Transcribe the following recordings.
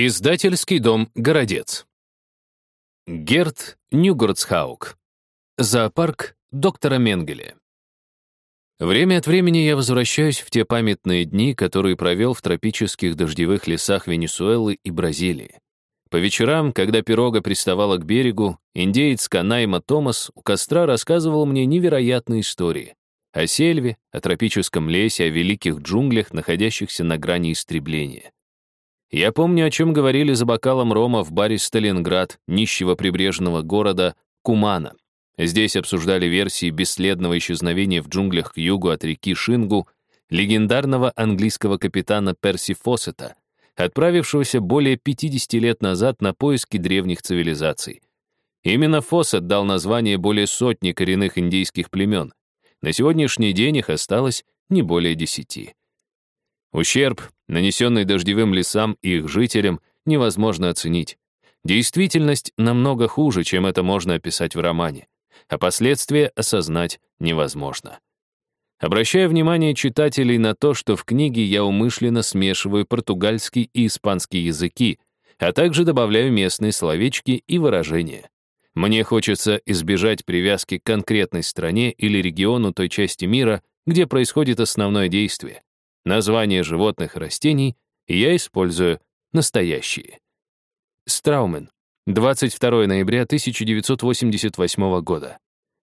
Издательский дом «Городец». Герт Нюгорцхаук. Зоопарк доктора Менгеле. Время от времени я возвращаюсь в те памятные дни, которые провел в тропических дождевых лесах Венесуэлы и Бразилии. По вечерам, когда пирога приставала к берегу, индеец Канайма Томас у костра рассказывал мне невероятные истории. О сельве, о тропическом лесе, о великих джунглях, находящихся на грани истребления. Я помню, о чем говорили за бокалом рома в баре «Сталинград», нищего прибрежного города Кумана. Здесь обсуждали версии бесследного исчезновения в джунглях к югу от реки Шингу легендарного английского капитана Перси Фоссета, отправившегося более 50 лет назад на поиски древних цивилизаций. Именно Фоссет дал название более сотни коренных индейских племен. На сегодняшний день их осталось не более десяти. Ущерб, нанесенный дождевым лесам и их жителям, невозможно оценить. Действительность намного хуже, чем это можно описать в романе, а последствия осознать невозможно. Обращаю внимание читателей на то, что в книге я умышленно смешиваю португальский и испанский языки, а также добавляю местные словечки и выражения. Мне хочется избежать привязки к конкретной стране или региону той части мира, где происходит основное действие названия животных и растений, я использую настоящие. Страумен. 22 ноября 1988 года.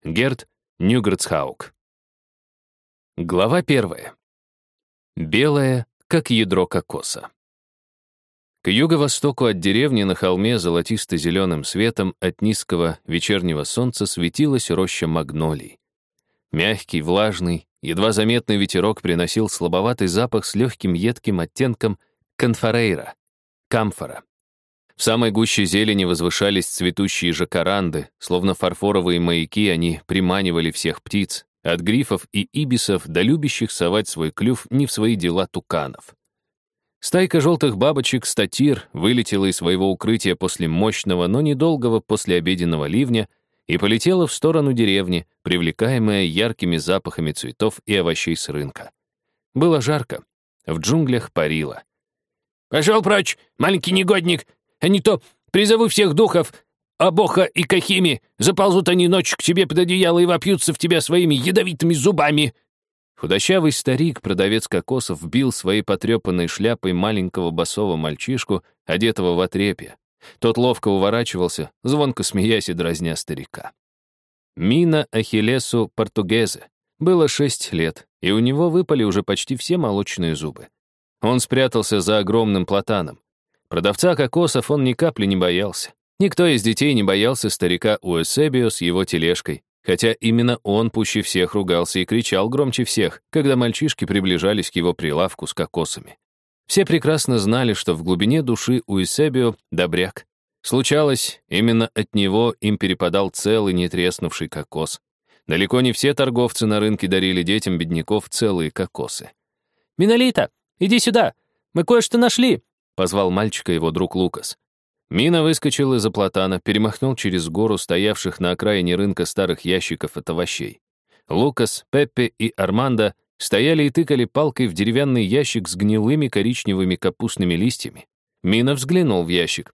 Герт Нюгрцхаук. Глава 1. Белое, как ядро кокоса. К юго-востоку от деревни на холме золотисто-зеленым светом от низкого вечернего солнца светилась роща магнолий. Мягкий, влажный, Едва заметный ветерок приносил слабоватый запах с легким едким оттенком конфорейра, камфора. В самой гуще зелени возвышались цветущие жакаранды, словно фарфоровые маяки они приманивали всех птиц, от грифов и ибисов до любящих совать свой клюв не в свои дела туканов. Стайка желтых бабочек статир вылетела из своего укрытия после мощного, но недолгого послеобеденного ливня — и полетела в сторону деревни, привлекаемая яркими запахами цветов и овощей с рынка. Было жарко, в джунглях парило. «Пошел прочь, маленький негодник, а не то призову всех духов, Абоха и Кахими, заползут они ночью к тебе под одеяло и вопьются в тебя своими ядовитыми зубами!» Худощавый старик, продавец кокосов, бил своей потрепанной шляпой маленького босого мальчишку, одетого в отрепье, тот ловко уворачивался, звонко смеясь и дразня старика. Мина Ахиллесу Португезе было шесть лет, и у него выпали уже почти все молочные зубы. Он спрятался за огромным платаном. Продавца кокосов он ни капли не боялся. Никто из детей не боялся старика Уэсебио с его тележкой, хотя именно он пуще всех ругался и кричал громче всех, когда мальчишки приближались к его прилавку с кокосами. Все прекрасно знали, что в глубине души у Исебио добряк. Случалось, именно от него им перепадал целый нетреснувший кокос. Далеко не все торговцы на рынке дарили детям бедняков целые кокосы. «Минолита, иди сюда! Мы кое-что нашли!» — позвал мальчика его друг Лукас. Мина выскочил из-за платана, перемахнул через гору стоявших на окраине рынка старых ящиков от овощей. Лукас, Пеппе и Армандо стояли и тыкали палкой в деревянный ящик с гнилыми коричневыми капустными листьями. Мина взглянул в ящик.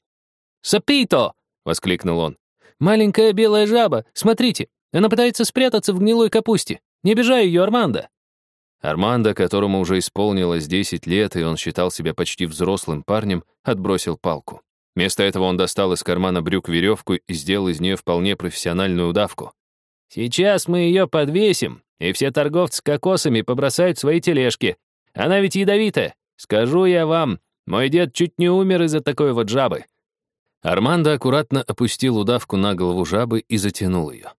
«Сапито!» — воскликнул он. «Маленькая белая жаба! Смотрите! Она пытается спрятаться в гнилой капусте! Не обижай ее, Армандо!» Армандо, которому уже исполнилось 10 лет, и он считал себя почти взрослым парнем, отбросил палку. Вместо этого он достал из кармана брюк веревку и сделал из нее вполне профессиональную удавку. «Сейчас мы ее подвесим, и все торговцы кокосами побросают свои тележки. Она ведь ядовитая. Скажу я вам, мой дед чуть не умер из-за такой вот жабы». Армандо аккуратно опустил удавку на голову жабы и затянул ее.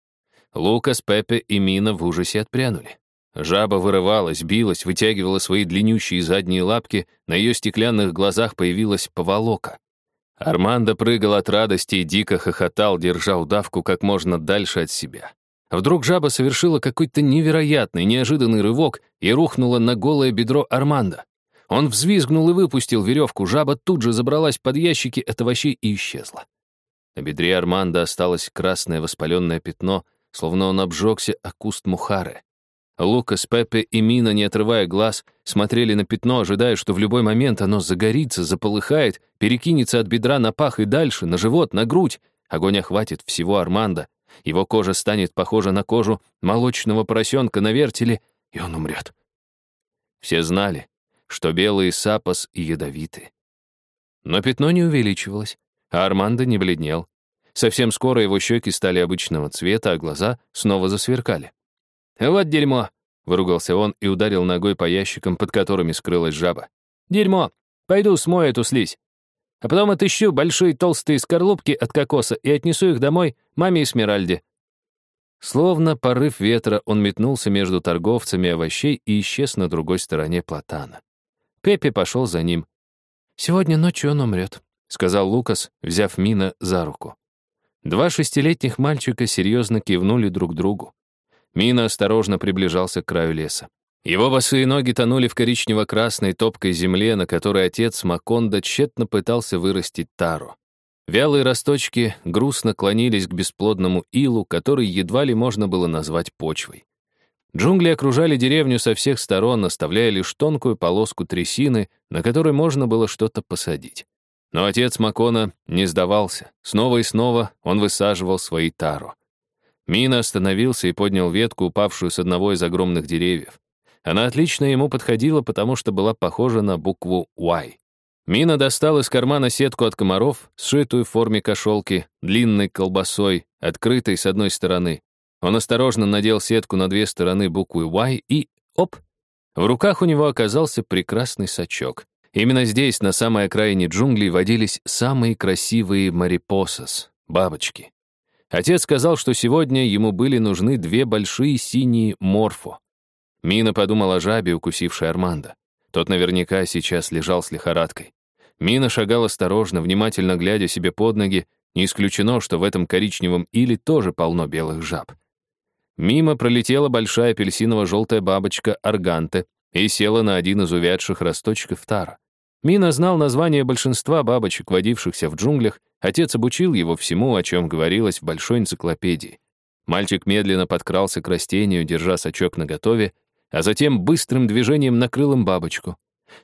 Лукас, Пепе и Мина в ужасе отпрянули. Жаба вырывалась, билась, вытягивала свои длиннющие задние лапки, на ее стеклянных глазах появилась поволока. Армандо прыгал от радости и дико хохотал, держа удавку как можно дальше от себя. Вдруг жаба совершила какой-то невероятный, неожиданный рывок и рухнула на голое бедро Армандо. Он взвизгнул и выпустил веревку, жаба тут же забралась под ящики от овощей и исчезла. На бедре Армандо осталось красное воспаленное пятно, словно он обжегся о куст мухары. Лукас, Пеппе и Мина, не отрывая глаз, смотрели на пятно, ожидая, что в любой момент оно загорится, заполыхает, перекинется от бедра на пах и дальше, на живот, на грудь. Огонь охватит всего Арманда. Его кожа станет похожа на кожу молочного поросенка на вертеле, и он умрет. Все знали, что белые сапос и ядовиты. Но пятно не увеличивалось, а Армандо не бледнел. Совсем скоро его щеки стали обычного цвета, а глаза снова засверкали. «Вот дерьмо!» — выругался он и ударил ногой по ящикам, под которыми скрылась жаба. «Дерьмо! Пойду смою эту слизь. А потом отыщу большие толстые скорлупки от кокоса и отнесу их домой маме Эсмеральде». Словно порыв ветра, он метнулся между торговцами овощей и исчез на другой стороне платана. Пеппи пошел за ним. «Сегодня ночью он умрет», — сказал Лукас, взяв Мина за руку. Два шестилетних мальчика серьезно кивнули друг другу. Мина осторожно приближался к краю леса. Его босые ноги тонули в коричнево-красной топкой земле, на которой отец Маконда тщетно пытался вырастить тару. Вялые росточки грустно клонились к бесплодному илу, который едва ли можно было назвать почвой. Джунгли окружали деревню со всех сторон, оставляя лишь тонкую полоску трясины, на которой можно было что-то посадить. Но отец Макона не сдавался. Снова и снова он высаживал свои тару. Мина остановился и поднял ветку, упавшую с одного из огромных деревьев. Она отлично ему подходила, потому что была похожа на букву «Y». Мина достал из кармана сетку от комаров, сшитую в форме кошелки, длинной колбасой, открытой с одной стороны. Он осторожно надел сетку на две стороны буквы «Y» и — оп! В руках у него оказался прекрасный сачок. Именно здесь, на самой окраине джунглей, водились самые красивые марипосос — бабочки. Отец сказал, что сегодня ему были нужны две большие синие морфо. Мина подумала о жабе, укусившей Армандо. Тот наверняка сейчас лежал с лихорадкой. Мина шагал осторожно, внимательно глядя себе под ноги, не исключено, что в этом коричневом иле тоже полно белых жаб. Мимо пролетела большая апельсиново-желтая бабочка Арганте и села на один из увядших росточков тара. Мина знал название большинства бабочек, водившихся в джунглях, Отец обучил его всему, о чем говорилось в большой энциклопедии. Мальчик медленно подкрался к растению, держа сачок наготове, а затем быстрым движением накрыл им бабочку.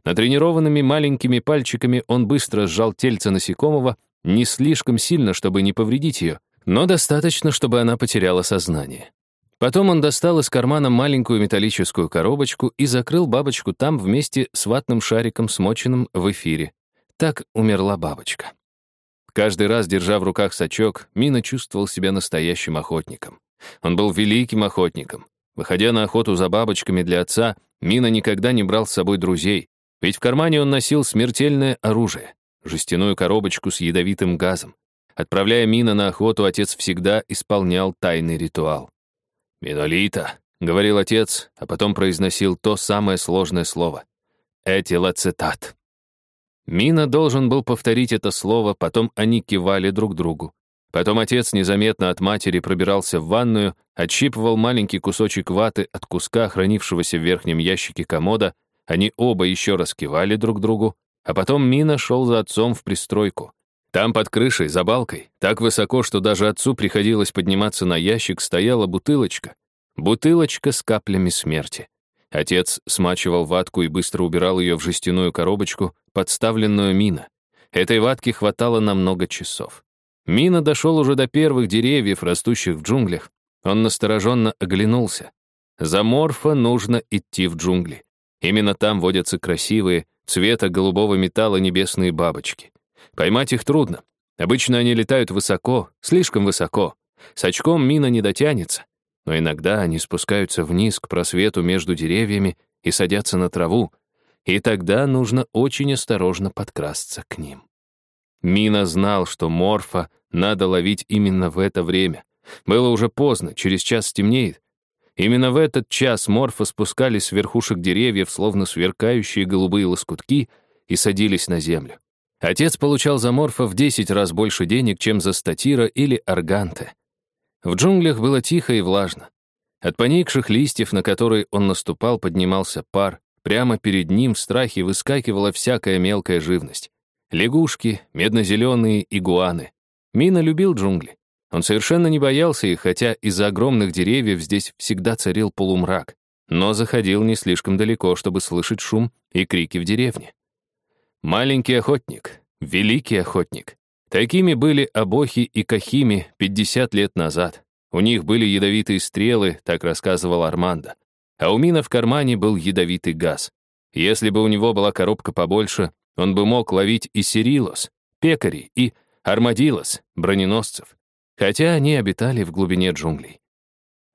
Натренированными маленькими пальчиками он быстро сжал тельце насекомого, не слишком сильно, чтобы не повредить ее, но достаточно, чтобы она потеряла сознание. Потом он достал из кармана маленькую металлическую коробочку и закрыл бабочку там вместе с ватным шариком, смоченным в эфире. Так умерла бабочка. Каждый раз, держа в руках сачок, Мина чувствовал себя настоящим охотником. Он был великим охотником. Выходя на охоту за бабочками для отца, Мина никогда не брал с собой друзей, ведь в кармане он носил смертельное оружие — жестяную коробочку с ядовитым газом. Отправляя Мина на охоту, отец всегда исполнял тайный ритуал. «Минолита», — говорил отец, а потом произносил то самое сложное слово — «этилацетат». Мина должен был повторить это слово, потом они кивали друг другу. Потом отец незаметно от матери пробирался в ванную, отщипывал маленький кусочек ваты от куска, хранившегося в верхнем ящике комода, они оба еще раз кивали друг другу, а потом Мина шел за отцом в пристройку. Там под крышей, за балкой, так высоко, что даже отцу приходилось подниматься на ящик, стояла бутылочка. Бутылочка с каплями смерти. Отец смачивал ватку и быстро убирал ее в жестяную коробочку, подставленную Мина. Этой ватки хватало на много часов. Мина дошел уже до первых деревьев, растущих в джунглях. Он настороженно оглянулся. За морфа нужно идти в джунгли. Именно там водятся красивые, цвета голубого металла небесные бабочки. Поймать их трудно. Обычно они летают высоко, слишком высоко. С очком мина не дотянется но иногда они спускаются вниз к просвету между деревьями и садятся на траву, и тогда нужно очень осторожно подкрасться к ним. Мина знал, что морфа надо ловить именно в это время. Было уже поздно, через час стемнеет. Именно в этот час морфа спускались с верхушек деревьев, словно сверкающие голубые лоскутки, и садились на землю. Отец получал за морфа в 10 раз больше денег, чем за статира или арганте. В джунглях было тихо и влажно. От поникших листьев, на которые он наступал, поднимался пар. Прямо перед ним в страхе выскакивала всякая мелкая живность. Лягушки, медно-зеленые игуаны. Мина любил джунгли. Он совершенно не боялся их, хотя из-за огромных деревьев здесь всегда царил полумрак. но заходил не слишком далеко, чтобы слышать шум и крики в деревне. Маленький охотник, великий охотник. Такими были Абохи и Кахими 50 лет назад. У них были ядовитые стрелы, так рассказывал Армандо. А у Мина в кармане был ядовитый газ. Если бы у него была коробка побольше, он бы мог ловить и Сирилос, пекари, и армадилос, броненосцев. Хотя они обитали в глубине джунглей.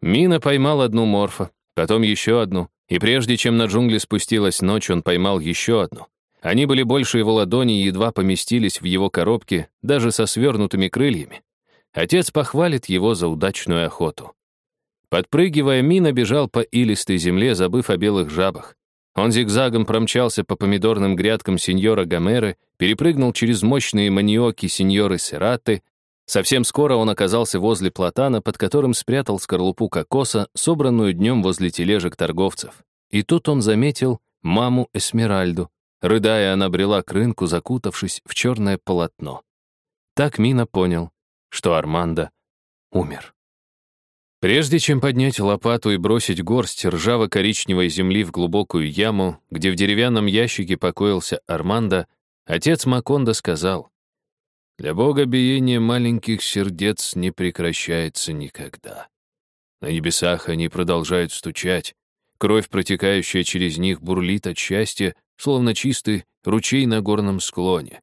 Мина поймал одну морфа, потом еще одну, и прежде чем на джунгли спустилась ночь, он поймал еще одну. Они были больше его ладони и едва поместились в его коробке, даже со свернутыми крыльями. Отец похвалит его за удачную охоту. Подпрыгивая, Мина бежал по илистой земле, забыв о белых жабах. Он зигзагом промчался по помидорным грядкам сеньора Гомеры, перепрыгнул через мощные маниоки сеньоры Сераты. Совсем скоро он оказался возле платана, под которым спрятал скорлупу кокоса, собранную днем возле тележек торговцев. И тут он заметил маму Эсмеральду. Рыдая, она брела к рынку, закутавшись в черное полотно. Так Мина понял, что Армандо умер. Прежде чем поднять лопату и бросить горсть ржаво-коричневой земли в глубокую яму, где в деревянном ящике покоился Армандо, отец Макондо сказал, «Для Бога биение маленьких сердец не прекращается никогда. На небесах они продолжают стучать, кровь, протекающая через них, бурлит от счастья, словно чистый ручей на горном склоне.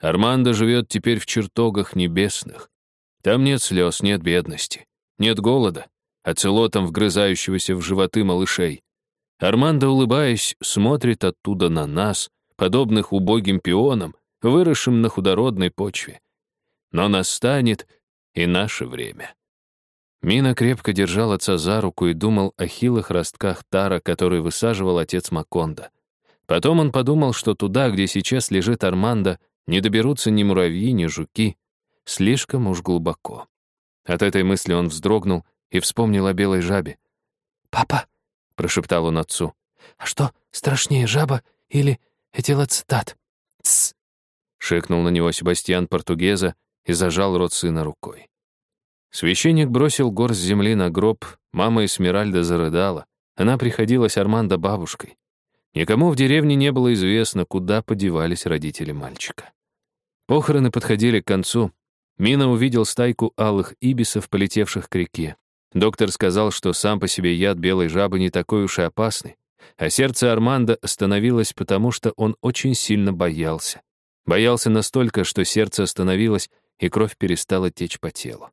Армандо живет теперь в чертогах небесных. Там нет слез, нет бедности. Нет голода, оцелотом вгрызающегося в животы малышей. Армандо, улыбаясь, смотрит оттуда на нас, подобных убогим пионам, выросшим на худородной почве. Но настанет и наше время. Мина крепко держал отца за руку и думал о хилых ростках тара, который высаживал отец Маконда. Потом он подумал, что туда, где сейчас лежит Армандо, не доберутся ни муравьи, ни жуки. Слишком уж глубоко. От этой мысли он вздрогнул и вспомнил о белой жабе. «Папа», — прошептал он отцу, — «а что страшнее, жаба или этилоцитат?» «Тсс», — шикнул на него Себастьян Португеза и зажал рот сына рукой. Священник бросил горсть земли на гроб, мама Эсмеральда зарыдала. Она приходилась Армандо бабушкой. Никому в деревне не было известно, куда подевались родители мальчика. Похороны подходили к концу, Мина увидел стайку алых ибисов, полетевших к реке. Доктор сказал, что сам по себе яд белой жабы не такой уж и опасный, а сердце Армандо остановилось, потому что он очень сильно боялся. Боялся настолько, что сердце остановилось, и кровь перестала течь по телу.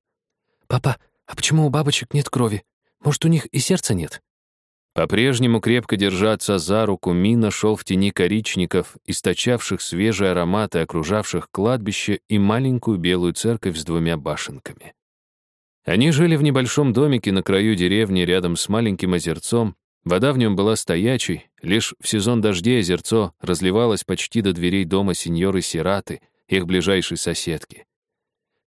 «Папа, а почему у бабочек нет крови? Может, у них и сердца нет?» По-прежнему крепко держаться за руку, Мина шел в тени коричников, источавших свежие ароматы, окружавших кладбище и маленькую белую церковь с двумя башенками. Они жили в небольшом домике на краю деревни рядом с маленьким озерцом. Вода в нем была стоячей, лишь в сезон дождей озерцо разливалось почти до дверей дома сеньоры Сираты, их ближайшей соседки.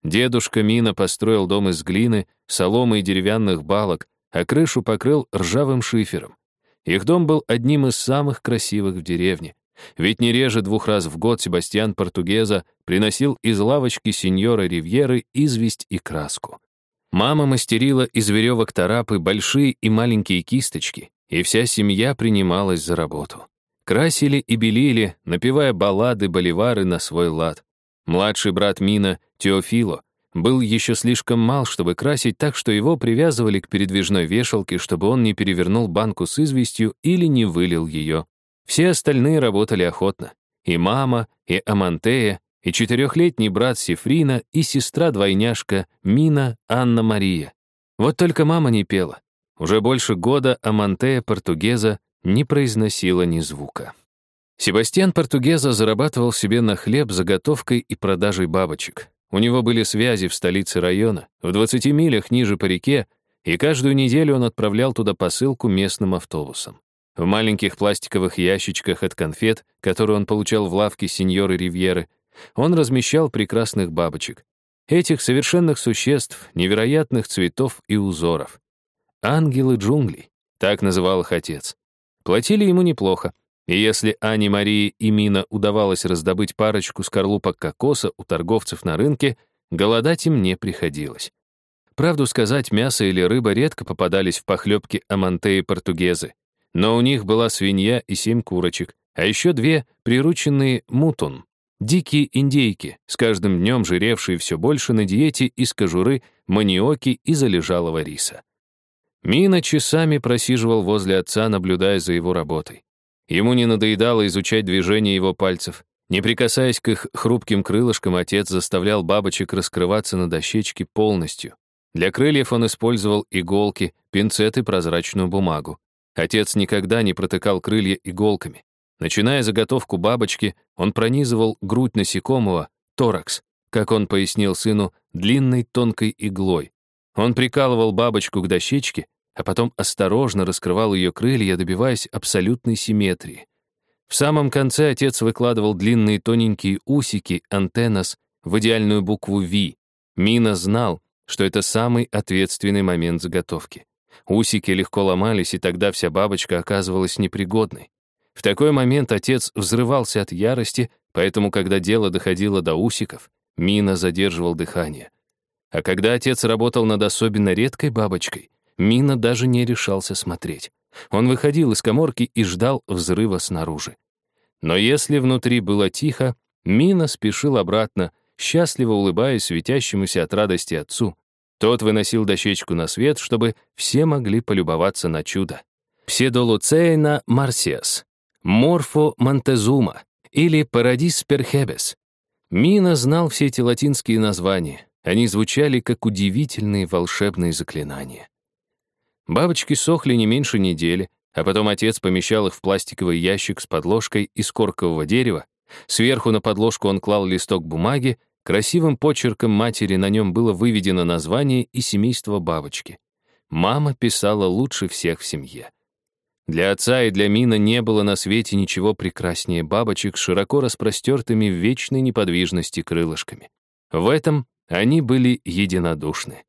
Дедушка Мина построил дом из глины, соломы и деревянных балок, а крышу покрыл ржавым шифером. Их дом был одним из самых красивых в деревне. Ведь не реже двух раз в год Себастьян Португеза приносил из лавочки сеньора Ривьеры известь и краску. Мама мастерила из веревок тарапы большие и маленькие кисточки, и вся семья принималась за работу. Красили и белили, напевая баллады, боливары на свой лад. Младший брат Мина, Теофило, был еще слишком мал, чтобы красить так, что его привязывали к передвижной вешалке, чтобы он не перевернул банку с известью или не вылил ее. Все остальные работали охотно. И мама, и Амантея, и четырехлетний брат Сифрина, и сестра-двойняшка Мина Анна-Мария. Вот только мама не пела. Уже больше года Амантея Португеза не произносила ни звука. Себастьян Португеза зарабатывал себе на хлеб заготовкой и продажей бабочек. У него были связи в столице района, в 20 милях ниже по реке, и каждую неделю он отправлял туда посылку местным автобусом. В маленьких пластиковых ящичках от конфет, которые он получал в лавке сеньоры Ривьеры, он размещал прекрасных бабочек. Этих совершенных существ, невероятных цветов и узоров. «Ангелы джунглей», так называл их отец. Платили ему неплохо, и если Ане Марии и Мина удавалось раздобыть парочку скорлупок кокоса у торговцев на рынке, голодать им не приходилось. Правду сказать, мясо или рыба редко попадались в похлебки Амантеи португезы. Но у них была свинья и семь курочек, а еще две прирученные мутон, дикие индейки, с каждым днем жиревшие все больше на диете из кожуры, маниоки и залежалого риса. Мина часами просиживал возле отца, наблюдая за его работой. Ему не надоедало изучать движения его пальцев. Не прикасаясь к их хрупким крылышкам, отец заставлял бабочек раскрываться на дощечке полностью. Для крыльев он использовал иголки, пинцет и прозрачную бумагу. Отец никогда не протыкал крылья иголками. Начиная заготовку бабочки, он пронизывал грудь насекомого, торакс, как он пояснил сыну, длинной тонкой иглой. Он прикалывал бабочку к дощечке, а потом осторожно раскрывал ее крылья, добиваясь абсолютной симметрии. В самом конце отец выкладывал длинные тоненькие усики, антеннас, в идеальную букву V. Мина знал, что это самый ответственный момент заготовки. Усики легко ломались, и тогда вся бабочка оказывалась непригодной. В такой момент отец взрывался от ярости, поэтому, когда дело доходило до усиков, Мина задерживал дыхание. А когда отец работал над особенно редкой бабочкой, Мина даже не решался смотреть. Он выходил из коморки и ждал взрыва снаружи. Но если внутри было тихо, Мина спешил обратно, счастливо улыбаясь светящемуся от радости отцу. Тот выносил дощечку на свет, чтобы все могли полюбоваться на чудо. Пседолуцейна марсиас, морфо монтезума или парадис перхебес. Мина знал все эти латинские названия. Они звучали как удивительные волшебные заклинания. Бабочки сохли не меньше недели, а потом отец помещал их в пластиковый ящик с подложкой из коркового дерева. Сверху на подложку он клал листок бумаги, красивым почерком матери на нем было выведено название и семейство бабочки. Мама писала лучше всех в семье. Для отца и для Мина не было на свете ничего прекраснее бабочек с широко распростертыми в вечной неподвижности крылышками. В этом они были единодушны.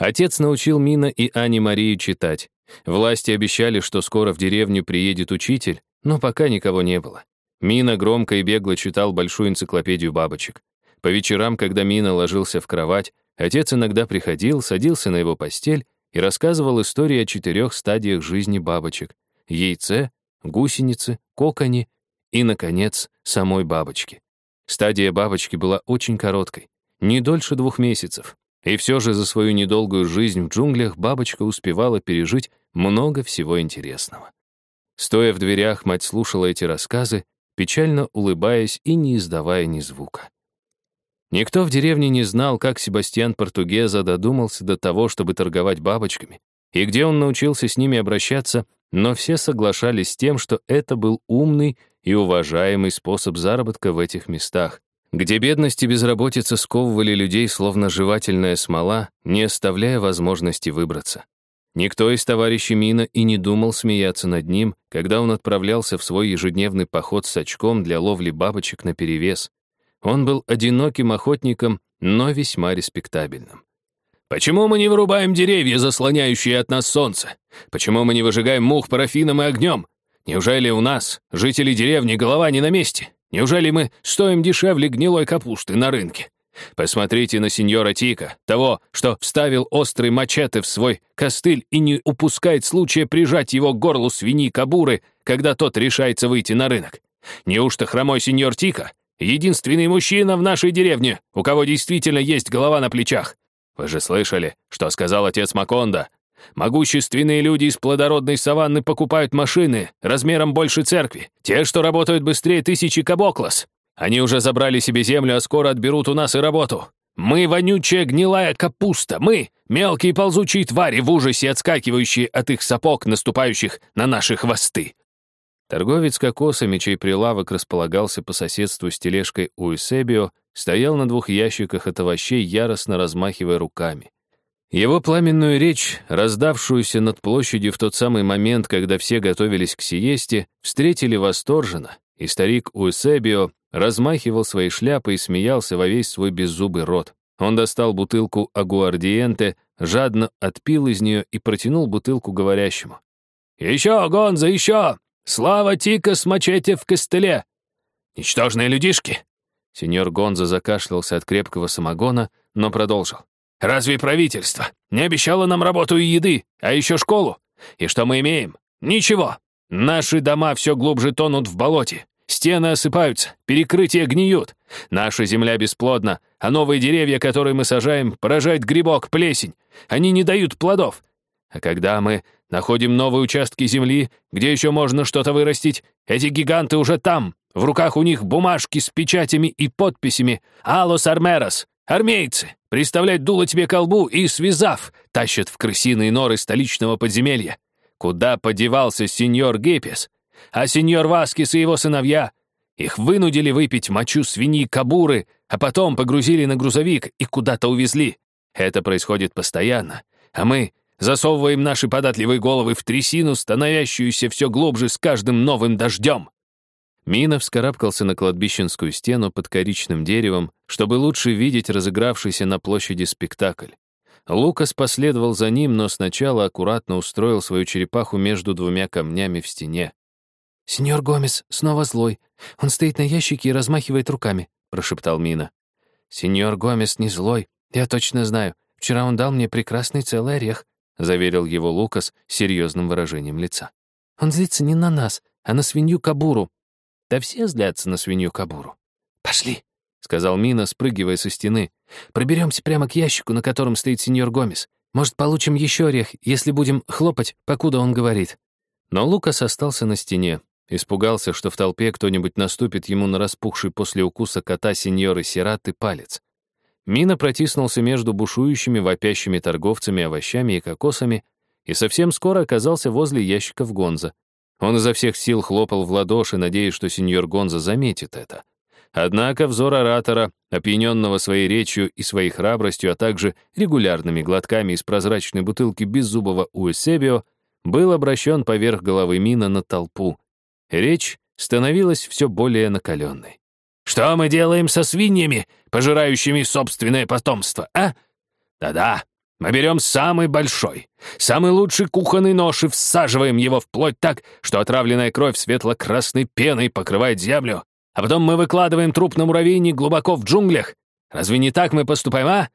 Отец научил Мина и Ани Марию читать. Власти обещали, что скоро в деревню приедет учитель, но пока никого не было. Мина громко и бегло читал большую энциклопедию бабочек. По вечерам, когда Мина ложился в кровать, отец иногда приходил, садился на его постель и рассказывал истории о четырех стадиях жизни бабочек — яйце, гусенице, коконе и, наконец, самой бабочки. Стадия бабочки была очень короткой, не дольше двух месяцев, и все же за свою недолгую жизнь в джунглях бабочка успевала пережить много всего интересного. Стоя в дверях, мать слушала эти рассказы, печально улыбаясь и не издавая ни звука. Никто в деревне не знал, как Себастьян Португеза додумался до того, чтобы торговать бабочками, и где он научился с ними обращаться, но все соглашались с тем, что это был умный и уважаемый способ заработка в этих местах, где бедность и безработица сковывали людей словно жевательная смола, не оставляя возможности выбраться. Никто из товарищей Мина и не думал смеяться над ним, когда он отправлялся в свой ежедневный поход с очком для ловли бабочек наперевес. Он был одиноким охотником, но весьма респектабельным. «Почему мы не вырубаем деревья, заслоняющие от нас солнце? Почему мы не выжигаем мух парафином и огнем? Неужели у нас, жителей деревни, голова не на месте? Неужели мы стоим дешевле гнилой капусты на рынке? Посмотрите на сеньора Тика, того, что вставил острый мачете в свой костыль и не упускает случая прижать его к горлу свиньи Кабуры, когда тот решается выйти на рынок. Неужто хромой сеньор Тика — единственный мужчина в нашей деревне, у кого действительно есть голова на плечах? Вы же слышали, что сказал отец Маконда Могущественные люди из плодородной саванны покупают машины размером больше церкви, те, что работают быстрее тысячи кабоклас. Они уже забрали себе землю, а скоро отберут у нас и работу. Мы вонючая гнилая капуста, мы мелкие ползучие твари в ужасе, отскакивающие от их сапог, наступающих на наши хвосты. Торговец кокосами, чей прилавок располагался по соседству с тележкой у Эсебио, стоял на двух ящиках от овощей, яростно размахивая руками. Его пламенную речь, раздавшуюся над площадью в тот самый момент, когда все готовились к сиесте, встретили восторженно, и старик Уэсебио размахивал своей шляпой и смеялся во весь свой беззубый рот. Он достал бутылку агуардиенте, жадно отпил из нее и протянул бутылку говорящему. «Еще, Гонза, еще! Слава Тика с мачете в костыле!» «Ничтожные людишки!» Сеньор Гонза закашлялся от крепкого самогона, но продолжил. Разве правительство не обещало нам работу и еды, а еще школу? И что мы имеем? Ничего. Наши дома все глубже тонут в болоте. Стены осыпаются, перекрытия гниют. Наша земля бесплодна, а новые деревья, которые мы сажаем, поражает грибок, плесень. Они не дают плодов. А когда мы находим новые участки земли, где еще можно что-то вырастить, эти гиганты уже там. В руках у них бумажки с печатями и подписями «Алос Армерос», армейцы. Приставлять дуло тебе колбу и, связав, тащат в крысиные норы столичного подземелья. Куда подевался сеньор Гепес? А сеньор Васкис и его сыновья? Их вынудили выпить мочу свиньи Кабуры, а потом погрузили на грузовик и куда-то увезли. Это происходит постоянно. А мы засовываем наши податливые головы в трясину, становящуюся все глубже с каждым новым дождем. Мина вскарабкался на кладбищенскую стену под коричным деревом, чтобы лучше видеть разыгравшийся на площади спектакль. Лукас последовал за ним, но сначала аккуратно устроил свою черепаху между двумя камнями в стене. «Сеньор Гомес снова злой. Он стоит на ящике и размахивает руками», — прошептал Мина. «Сеньор Гомес не злой, я точно знаю. Вчера он дал мне прекрасный целый орех», — заверил его Лукас с серьезным выражением лица. «Он злится не на нас, а на свинью Кабуру. Да все злятся на свинью Кабуру. «Пошли», — сказал Мина, спрыгивая со стены. «Проберемся прямо к ящику, на котором стоит сеньор Гомес. Может, получим еще орех, если будем хлопать, покуда он говорит». Но Лукас остался на стене. Испугался, что в толпе кто-нибудь наступит ему на распухший после укуса кота сеньоры Сираты палец. Мина протиснулся между бушующими, вопящими торговцами овощами и кокосами и совсем скоро оказался возле ящиков Гонза. Он изо всех сил хлопал в ладоши, надеясь, что сеньор Гонза заметит это. Однако взор оратора, опьяненного своей речью и своей храбростью, а также регулярными глотками из прозрачной бутылки беззубого Уэсебио, был обращен поверх головы Мина на толпу. Речь становилась все более накаленной. «Что мы делаем со свиньями, пожирающими собственное потомство, а? Да-да, мы берем самый большой, самый лучший кухонный нож и всаживаем его вплоть так, что отравленная кровь светло-красной пеной покрывает землю, а потом мы выкладываем труп на муравейник глубоко в джунглях. Разве не так мы поступаем, а?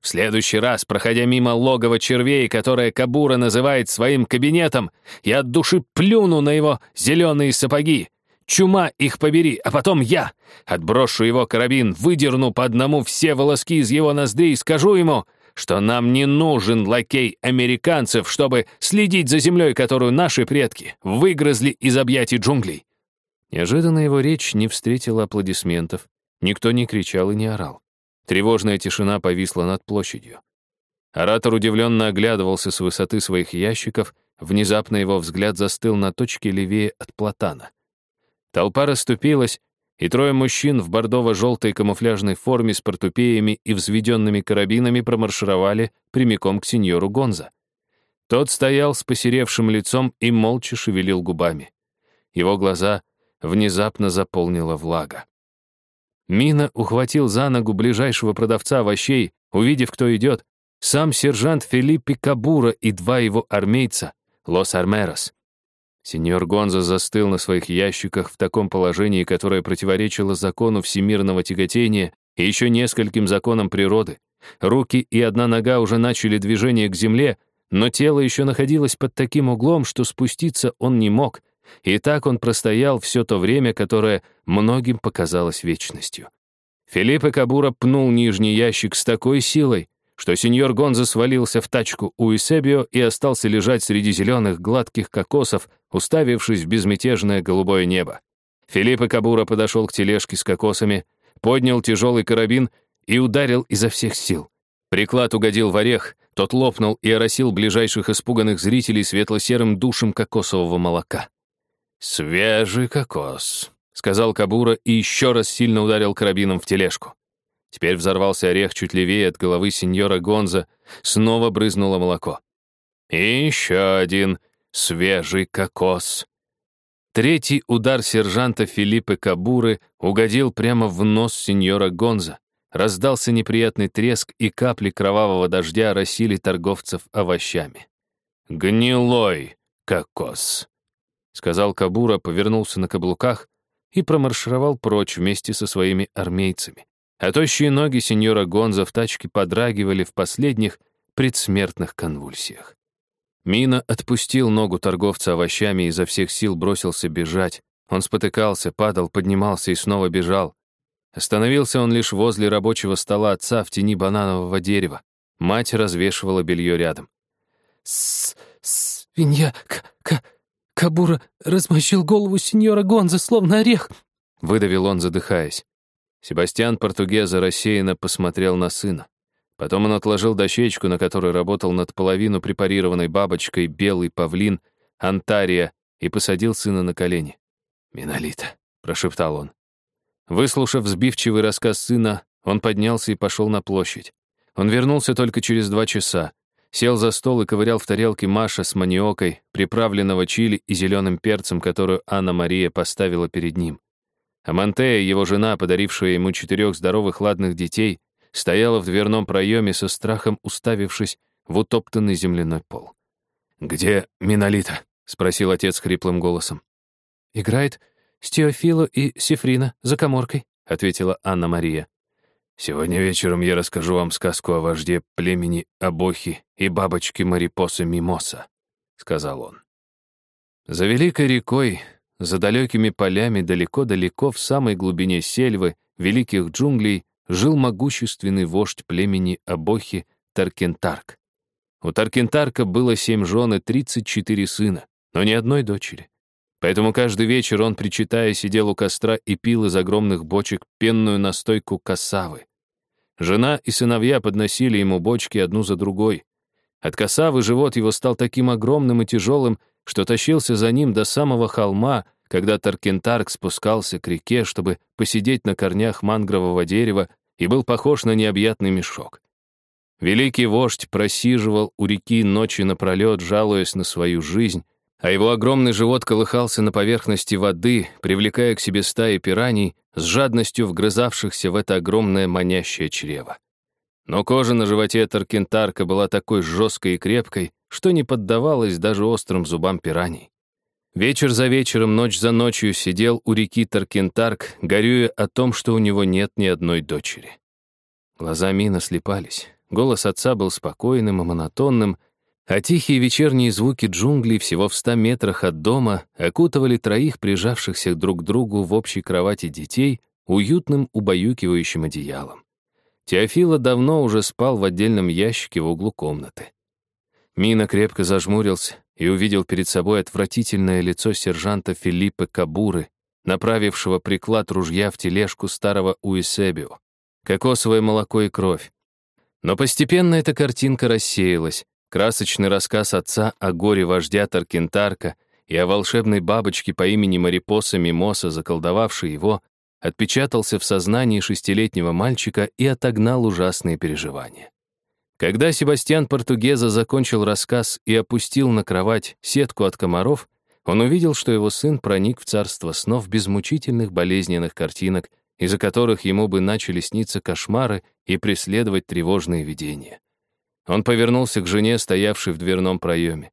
В следующий раз, проходя мимо логова червей, которое Кабура называет своим кабинетом, я от души плюну на его зеленые сапоги. Чума их побери, а потом я отброшу его карабин, выдерну по одному все волоски из его ноздрей и скажу ему — что нам не нужен лакей американцев, чтобы следить за землей, которую наши предки выгрызли из объятий джунглей. Неожиданно его речь не встретила аплодисментов. Никто не кричал и не орал. Тревожная тишина повисла над площадью. Оратор удивленно оглядывался с высоты своих ящиков, внезапно его взгляд застыл на точке левее от платана. Толпа расступилась, и трое мужчин в бордово-желтой камуфляжной форме с портупеями и взведенными карабинами промаршировали прямиком к сеньору Гонза. Тот стоял с посеревшим лицом и молча шевелил губами. Его глаза внезапно заполнила влага. Мина ухватил за ногу ближайшего продавца овощей, увидев, кто идет, сам сержант Филиппе Кабура и два его армейца, Лос Армерос. Сеньор Гонза застыл на своих ящиках в таком положении, которое противоречило закону всемирного тяготения и еще нескольким законам природы. Руки и одна нога уже начали движение к земле, но тело еще находилось под таким углом, что спуститься он не мог, и так он простоял все то время, которое многим показалось вечностью. Филиппе Кабура пнул нижний ящик с такой силой, что сеньор Гонза свалился в тачку у Исебио и остался лежать среди зеленых гладких кокосов, уставившись в безмятежное голубое небо. Филиппо Кабура подошел к тележке с кокосами, поднял тяжелый карабин и ударил изо всех сил. Приклад угодил в орех, тот лопнул и оросил ближайших испуганных зрителей светло-серым душем кокосового молока. «Свежий кокос», — сказал Кабура и еще раз сильно ударил карабином в тележку. Теперь взорвался орех чуть левее от головы сеньора Гонза, снова брызнуло молоко. И еще один свежий кокос. Третий удар сержанта Филиппа Кабуры угодил прямо в нос сеньора Гонза. Раздался неприятный треск, и капли кровавого дождя росили торговцев овощами. «Гнилой кокос», — сказал Кабура, повернулся на каблуках и промаршировал прочь вместе со своими армейцами. А тощие ноги сеньора Гонза в тачке подрагивали в последних предсмертных конвульсиях. Мина отпустил ногу торговца овощами и изо всех сил бросился бежать. Он спотыкался, падал, поднимался и снова бежал. Остановился он лишь возле рабочего стола отца в тени бананового дерева. Мать развешивала белье рядом. «С... свинья... К... К... Кабура размочил голову сеньора Гонза, словно орех!» Выдавил он, задыхаясь. Себастьян Португеза рассеянно посмотрел на сына. Потом он отложил дощечку, на которой работал над половину препарированной бабочкой белый павлин Антария, и посадил сына на колени. «Минолита», — прошептал он. Выслушав сбивчивый рассказ сына, он поднялся и пошел на площадь. Он вернулся только через два часа. Сел за стол и ковырял в тарелке Маша с маниокой, приправленного чили и зеленым перцем, которую Анна-Мария поставила перед ним. А Монтея, его жена, подарившая ему четырех здоровых ладных детей, стояла в дверном проеме со страхом, уставившись в утоптанный земляной пол. «Где Минолита?» — спросил отец хриплым голосом. «Играет с Теофило и Сифрина за коморкой», — ответила Анна-Мария. «Сегодня вечером я расскажу вам сказку о вожде племени Абохи и бабочке Марипосы Мимоса», — сказал он. За великой рекой, за далекими полями, далеко-далеко в самой глубине сельвы, великих джунглей, жил могущественный вождь племени Абохи Таркентарк. У Таркентарка было семь жен и тридцать четыре сына, но ни одной дочери. Поэтому каждый вечер он, причитая, сидел у костра и пил из огромных бочек пенную настойку кассавы. Жена и сыновья подносили ему бочки одну за другой. От кассавы живот его стал таким огромным и тяжелым, что тащился за ним до самого холма, когда Таркентарк спускался к реке, чтобы посидеть на корнях мангрового дерева, и был похож на необъятный мешок. Великий вождь просиживал у реки ночи напролет, жалуясь на свою жизнь, а его огромный живот колыхался на поверхности воды, привлекая к себе стаи пираний, с жадностью вгрызавшихся в это огромное манящее чрево. Но кожа на животе Таркентарка была такой жесткой и крепкой, что не поддавалась даже острым зубам пираний. Вечер за вечером, ночь за ночью сидел у реки Таркентарк, горюя о том, что у него нет ни одной дочери. Глаза Мина слепались. Голос отца был спокойным и монотонным, а тихие вечерние звуки джунглей всего в ста метрах от дома окутывали троих прижавшихся друг к другу в общей кровати детей уютным убаюкивающим одеялом. Теофила давно уже спал в отдельном ящике в углу комнаты. Мина крепко зажмурился и увидел перед собой отвратительное лицо сержанта Филиппа Кабуры, направившего приклад ружья в тележку старого Уисебио. Кокосовое молоко и кровь. Но постепенно эта картинка рассеялась, Красочный рассказ отца о горе вождя Таркентарка и о волшебной бабочке по имени Марипоса Мимоса, заколдовавшей его, отпечатался в сознании шестилетнего мальчика и отогнал ужасные переживания. Когда Себастьян Португеза закончил рассказ и опустил на кровать сетку от комаров, он увидел, что его сын проник в царство снов без мучительных болезненных картинок, из-за которых ему бы начали сниться кошмары и преследовать тревожные видения. Он повернулся к жене, стоявшей в дверном проеме.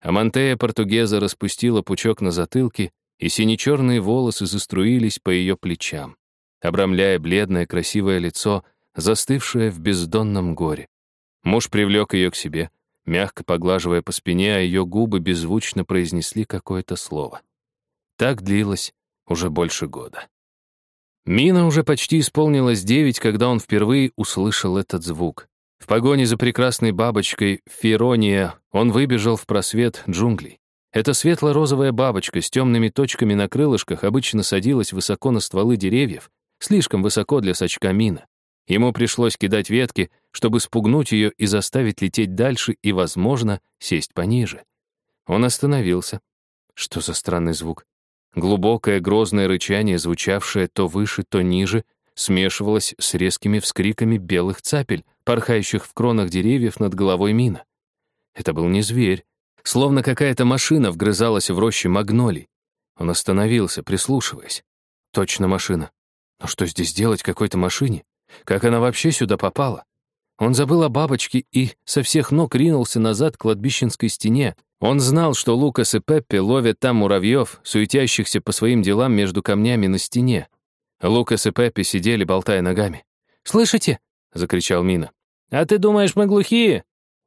Амантея Португеза распустила пучок на затылке, и сине-черные волосы заструились по ее плечам, обрамляя бледное красивое лицо, застывшее в бездонном горе. Муж привлек ее к себе, мягко поглаживая по спине, а ее губы беззвучно произнесли какое-то слово. Так длилось уже больше года. Мина уже почти исполнилось девять, когда он впервые услышал этот звук. В погоне за прекрасной бабочкой Ферония он выбежал в просвет джунглей. Эта светло-розовая бабочка с темными точками на крылышках обычно садилась высоко на стволы деревьев, слишком высоко для сачка мина. Ему пришлось кидать ветки, чтобы спугнуть ее и заставить лететь дальше и, возможно, сесть пониже. Он остановился. Что за странный звук? Глубокое грозное рычание, звучавшее то выше, то ниже, смешивалось с резкими вскриками белых цапель, порхающих в кронах деревьев над головой мина. Это был не зверь, словно какая-то машина вгрызалась в роще магнолий. Он остановился, прислушиваясь. Точно машина. Но что здесь делать какой-то машине? Как она вообще сюда попала? Он забыл о бабочке и со всех ног ринулся назад к кладбищенской стене. Он знал, что Лукас и Пеппи ловят там муравьев, суетящихся по своим делам между камнями на стене. Лукас и Пеппи сидели, болтая ногами. «Слышите?» — закричал Мина. «А ты думаешь, мы глухие?»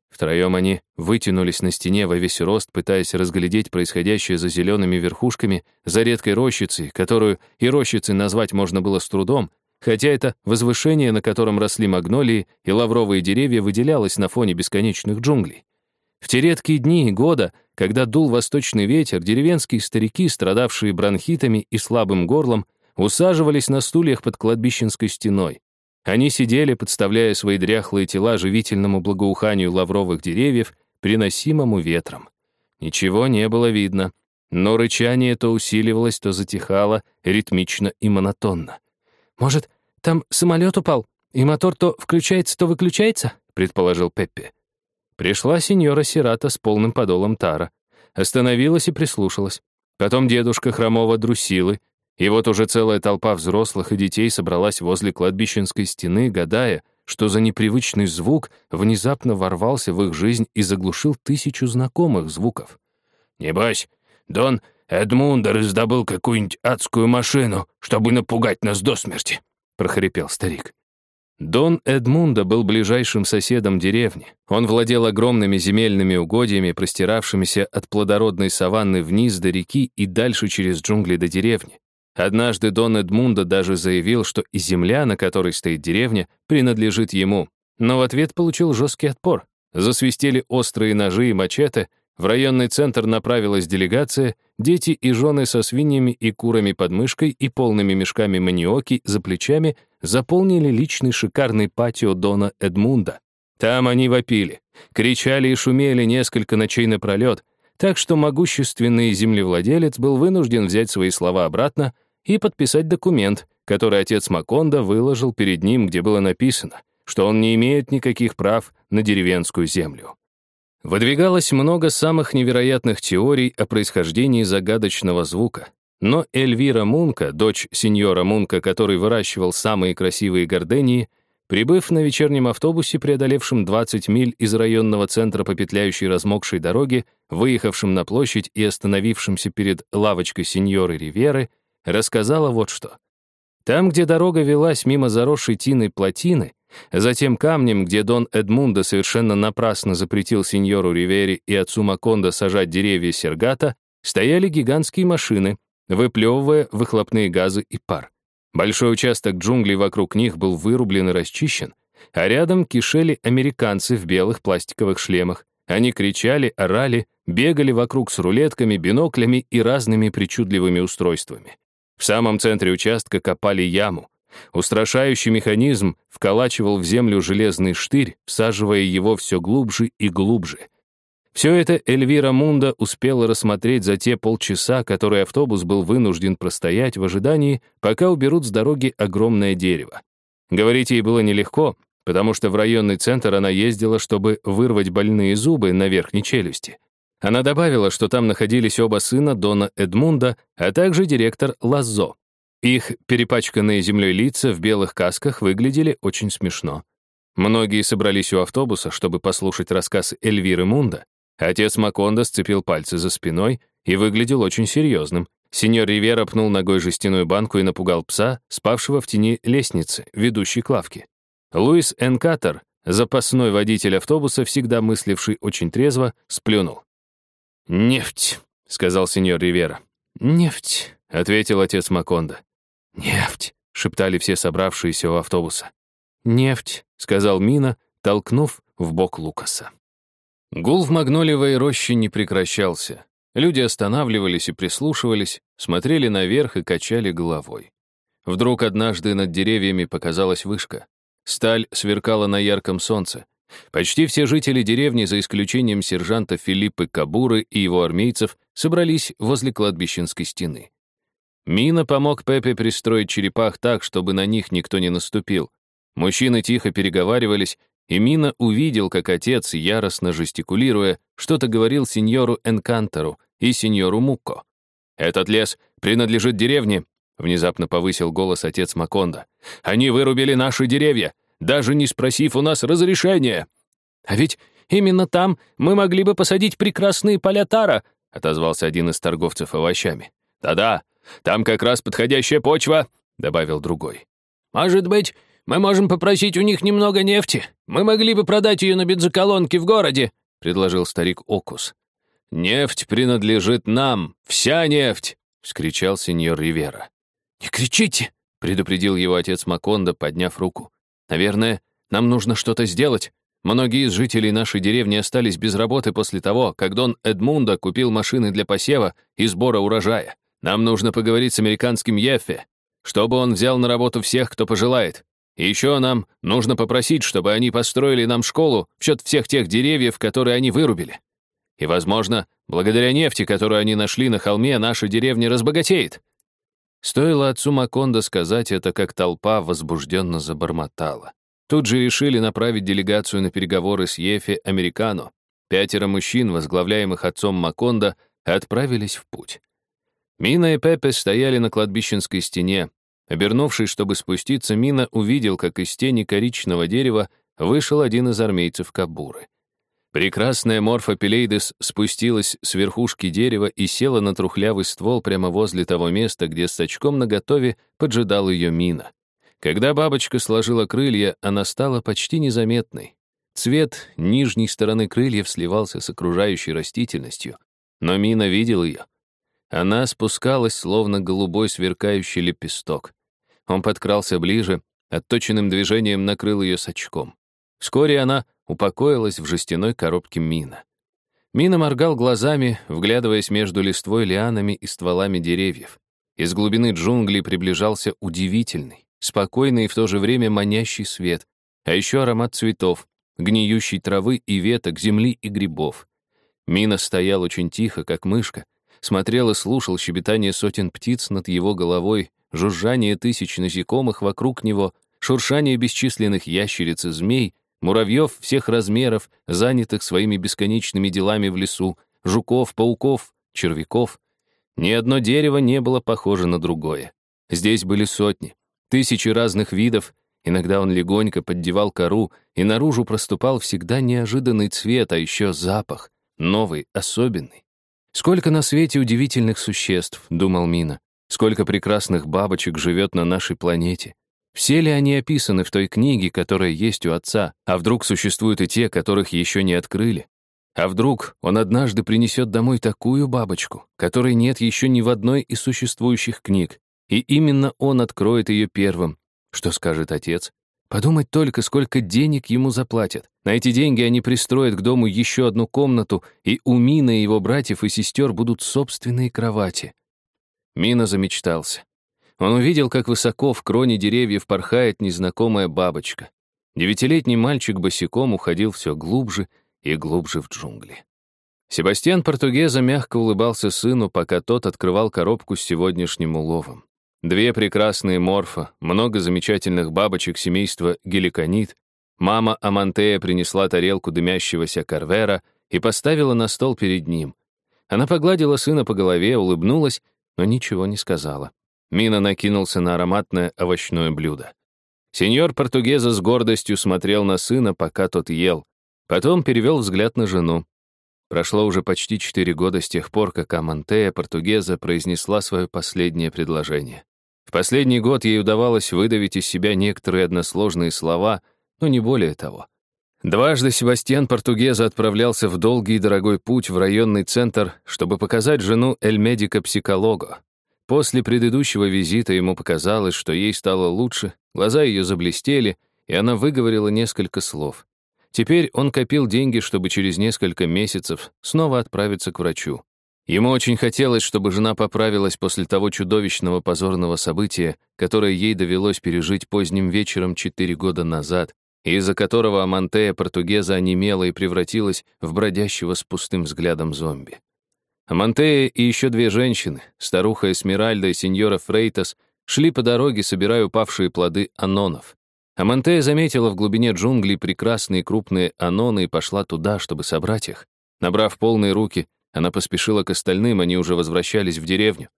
Втроем они вытянулись на стене во весь рост, пытаясь разглядеть происходящее за зелеными верхушками, за редкой рощицей, которую и рощицей назвать можно было с трудом, хотя это возвышение, на котором росли магнолии и лавровые деревья, выделялось на фоне бесконечных джунглей. В те редкие дни года, когда дул восточный ветер, деревенские старики, страдавшие бронхитами и слабым горлом, усаживались на стульях под кладбищенской стеной. Они сидели, подставляя свои дряхлые тела живительному благоуханию лавровых деревьев, приносимому ветром. Ничего не было видно, но рычание то усиливалось, то затихало, ритмично и монотонно. «Может, там самолет упал, и мотор то включается, то выключается?» — предположил Пеппи. Пришла сеньора Сирата с полным подолом тара. Остановилась и прислушалась. Потом дедушка хромого друсилы, и вот уже целая толпа взрослых и детей собралась возле кладбищенской стены, гадая, что за непривычный звук внезапно ворвался в их жизнь и заглушил тысячу знакомых звуков. «Небось, Дон Эдмундер издобыл какую-нибудь адскую машину, чтобы напугать нас до смерти», — прохрипел старик. Дон Эдмунда был ближайшим соседом деревни. Он владел огромными земельными угодьями, простиравшимися от плодородной саванны вниз до реки и дальше через джунгли до деревни. Однажды Дон Эдмунда даже заявил, что и земля, на которой стоит деревня, принадлежит ему. Но в ответ получил жесткий отпор. Засвистели острые ножи и мачете, в районный центр направилась делегация, дети и жены со свиньями и курами под мышкой и полными мешками маниоки за плечами заполнили личный шикарный патио Дона Эдмунда. Там они вопили, кричали и шумели несколько ночей напролет, так что могущественный землевладелец был вынужден взять свои слова обратно и подписать документ, который отец Маконда выложил перед ним, где было написано, что он не имеет никаких прав на деревенскую землю. Выдвигалось много самых невероятных теорий о происхождении загадочного звука, но Эльвира Мунка, дочь сеньора Мунка, который выращивал самые красивые гордении, прибыв на вечернем автобусе, преодолевшем 20 миль из районного центра по петляющей размокшей дороге, выехавшем на площадь и остановившемся перед лавочкой сеньоры Риверы, рассказала вот что. Там, где дорога велась мимо заросшей тиной плотины, затем камнем, где Дон Эдмундо совершенно напрасно запретил сеньору Ривери и отцу Макондо сажать деревья сергата, стояли гигантские машины, выплевывая выхлопные газы и пар. Большой участок джунглей вокруг них был вырублен и расчищен, а рядом кишели американцы в белых пластиковых шлемах. Они кричали, орали, бегали вокруг с рулетками, биноклями и разными причудливыми устройствами. В самом центре участка копали яму. Устрашающий механизм вколачивал в землю железный штырь, всаживая его все глубже и глубже. Все это Эльвира Мунда успела рассмотреть за те полчаса, которые автобус был вынужден простоять в ожидании, пока уберут с дороги огромное дерево. Говорить ей было нелегко, потому что в районный центр она ездила, чтобы вырвать больные зубы на верхней челюсти. Она добавила, что там находились оба сына Дона Эдмунда, а также директор Лазо. Их перепачканные землей лица в белых касках выглядели очень смешно. Многие собрались у автобуса, чтобы послушать рассказ Эльвиры Мунда. Отец Макондо сцепил пальцы за спиной и выглядел очень серьезным. Сеньор Ривера пнул ногой жестяную банку и напугал пса, спавшего в тени лестницы, ведущей к лавке. Луис Энкатер, запасной водитель автобуса, всегда мысливший очень трезво, сплюнул. «Нефть», — сказал сеньор Ривера. «Нефть», — ответил отец Макондо. «Нефть», — шептали все собравшиеся у автобуса. «Нефть», — сказал Мина, толкнув в бок Лукаса. Гул в магнолиевой роще не прекращался. Люди останавливались и прислушивались, смотрели наверх и качали головой. Вдруг однажды над деревьями показалась вышка. Сталь сверкала на ярком солнце. Почти все жители деревни, за исключением сержанта Филиппы Кабуры и его армейцев, собрались возле кладбищенской стены. Мина помог Пепе пристроить черепах так, чтобы на них никто не наступил. Мужчины тихо переговаривались, и Мина увидел, как отец, яростно жестикулируя, что-то говорил сеньору Энкантору и сеньору Мукко. «Этот лес принадлежит деревне», — внезапно повысил голос отец Маконда. «Они вырубили наши деревья даже не спросив у нас разрешения. А ведь именно там мы могли бы посадить прекрасные поля тара, отозвался один из торговцев овощами. Да-да, там как раз подходящая почва, добавил другой. Может быть, мы можем попросить у них немного нефти. Мы могли бы продать ее на бензоколонке в городе», — предложил старик Окус. «Нефть принадлежит нам, вся нефть!» — вскричал сеньор Ривера. «Не кричите!» — предупредил его отец Макондо, подняв руку. «Наверное, нам нужно что-то сделать. Многие из жителей нашей деревни остались без работы после того, как Дон Эдмунда купил машины для посева и сбора урожая. Нам нужно поговорить с американским Еффе, чтобы он взял на работу всех, кто пожелает. И еще нам нужно попросить, чтобы они построили нам школу в счет всех тех деревьев, которые они вырубили. И, возможно, благодаря нефти, которую они нашли на холме, наша деревня разбогатеет. Стоило отцу Макондо сказать это, как толпа возбужденно забормотала. Тут же решили направить делегацию на переговоры с Ефе Американо. Пятеро мужчин, возглавляемых отцом Макондо, отправились в путь. Мина и Пепе стояли на кладбищенской стене. Обернувшись, чтобы спуститься, Мина увидел, как из тени коричного дерева вышел один из армейцев Кабуры. Прекрасная морфа Пелейдес спустилась с верхушки дерева и села на трухлявый ствол прямо возле того места, где с очком наготове поджидал ее Мина. Когда бабочка сложила крылья, она стала почти незаметной. Цвет нижней стороны крыльев сливался с окружающей растительностью, но Мина видел ее. Она спускалась, словно голубой сверкающий лепесток. Он подкрался ближе, отточенным движением накрыл ее с очком. Вскоре она упокоилась в жестяной коробке Мина. Мина моргал глазами, вглядываясь между листвой, лианами и стволами деревьев. Из глубины джунглей приближался удивительный, спокойный и в то же время манящий свет, а еще аромат цветов, гниющей травы и веток, земли и грибов. Мина стоял очень тихо, как мышка, смотрел и слушал щебетание сотен птиц над его головой, жужжание тысяч насекомых вокруг него, шуршание бесчисленных ящериц и змей, муравьев всех размеров, занятых своими бесконечными делами в лесу, жуков, пауков, червяков. Ни одно дерево не было похоже на другое. Здесь были сотни, Тысячи разных видов, иногда он легонько поддевал кору, и наружу проступал всегда неожиданный цвет, а еще запах, новый, особенный. «Сколько на свете удивительных существ», — думал Мина, «сколько прекрасных бабочек живет на нашей планете. Все ли они описаны в той книге, которая есть у отца, а вдруг существуют и те, которых еще не открыли? А вдруг он однажды принесет домой такую бабочку, которой нет еще ни в одной из существующих книг, и именно он откроет ее первым. Что скажет отец? Подумать только, сколько денег ему заплатят. На эти деньги они пристроят к дому еще одну комнату, и у Мины и его братьев и сестер будут собственные кровати. Мина замечтался. Он увидел, как высоко в кроне деревьев порхает незнакомая бабочка. Девятилетний мальчик босиком уходил все глубже и глубже в джунгли. Себастьян Португеза мягко улыбался сыну, пока тот открывал коробку с сегодняшним уловом. Две прекрасные морфа, много замечательных бабочек семейства геликонит. Мама Амантея принесла тарелку дымящегося карвера и поставила на стол перед ним. Она погладила сына по голове, улыбнулась, но ничего не сказала. Мина накинулся на ароматное овощное блюдо. Сеньор Португеза с гордостью смотрел на сына, пока тот ел. Потом перевел взгляд на жену. Прошло уже почти четыре года с тех пор, как Амантея Португеза произнесла свое последнее предложение. В последний год ей удавалось выдавить из себя некоторые односложные слова, но не более того. Дважды Себастьян Португеза отправлялся в долгий и дорогой путь в районный центр, чтобы показать жену Эль-Медика Психолого. После предыдущего визита ему показалось, что ей стало лучше, глаза ее заблестели, и она выговорила несколько слов. Теперь он копил деньги, чтобы через несколько месяцев снова отправиться к врачу. Ему очень хотелось, чтобы жена поправилась после того чудовищного позорного события, которое ей довелось пережить поздним вечером четыре года назад, из-за которого Амантея Португеза онемела и превратилась в бродящего с пустым взглядом зомби. Амантея и еще две женщины, старуха Эсмеральда и сеньора Фрейтас, шли по дороге, собирая упавшие плоды анонов. Амантея заметила в глубине джунглей прекрасные крупные аноны и пошла туда, чтобы собрать их. Набрав полные руки, она поспешила к остальным, они уже возвращались в деревню.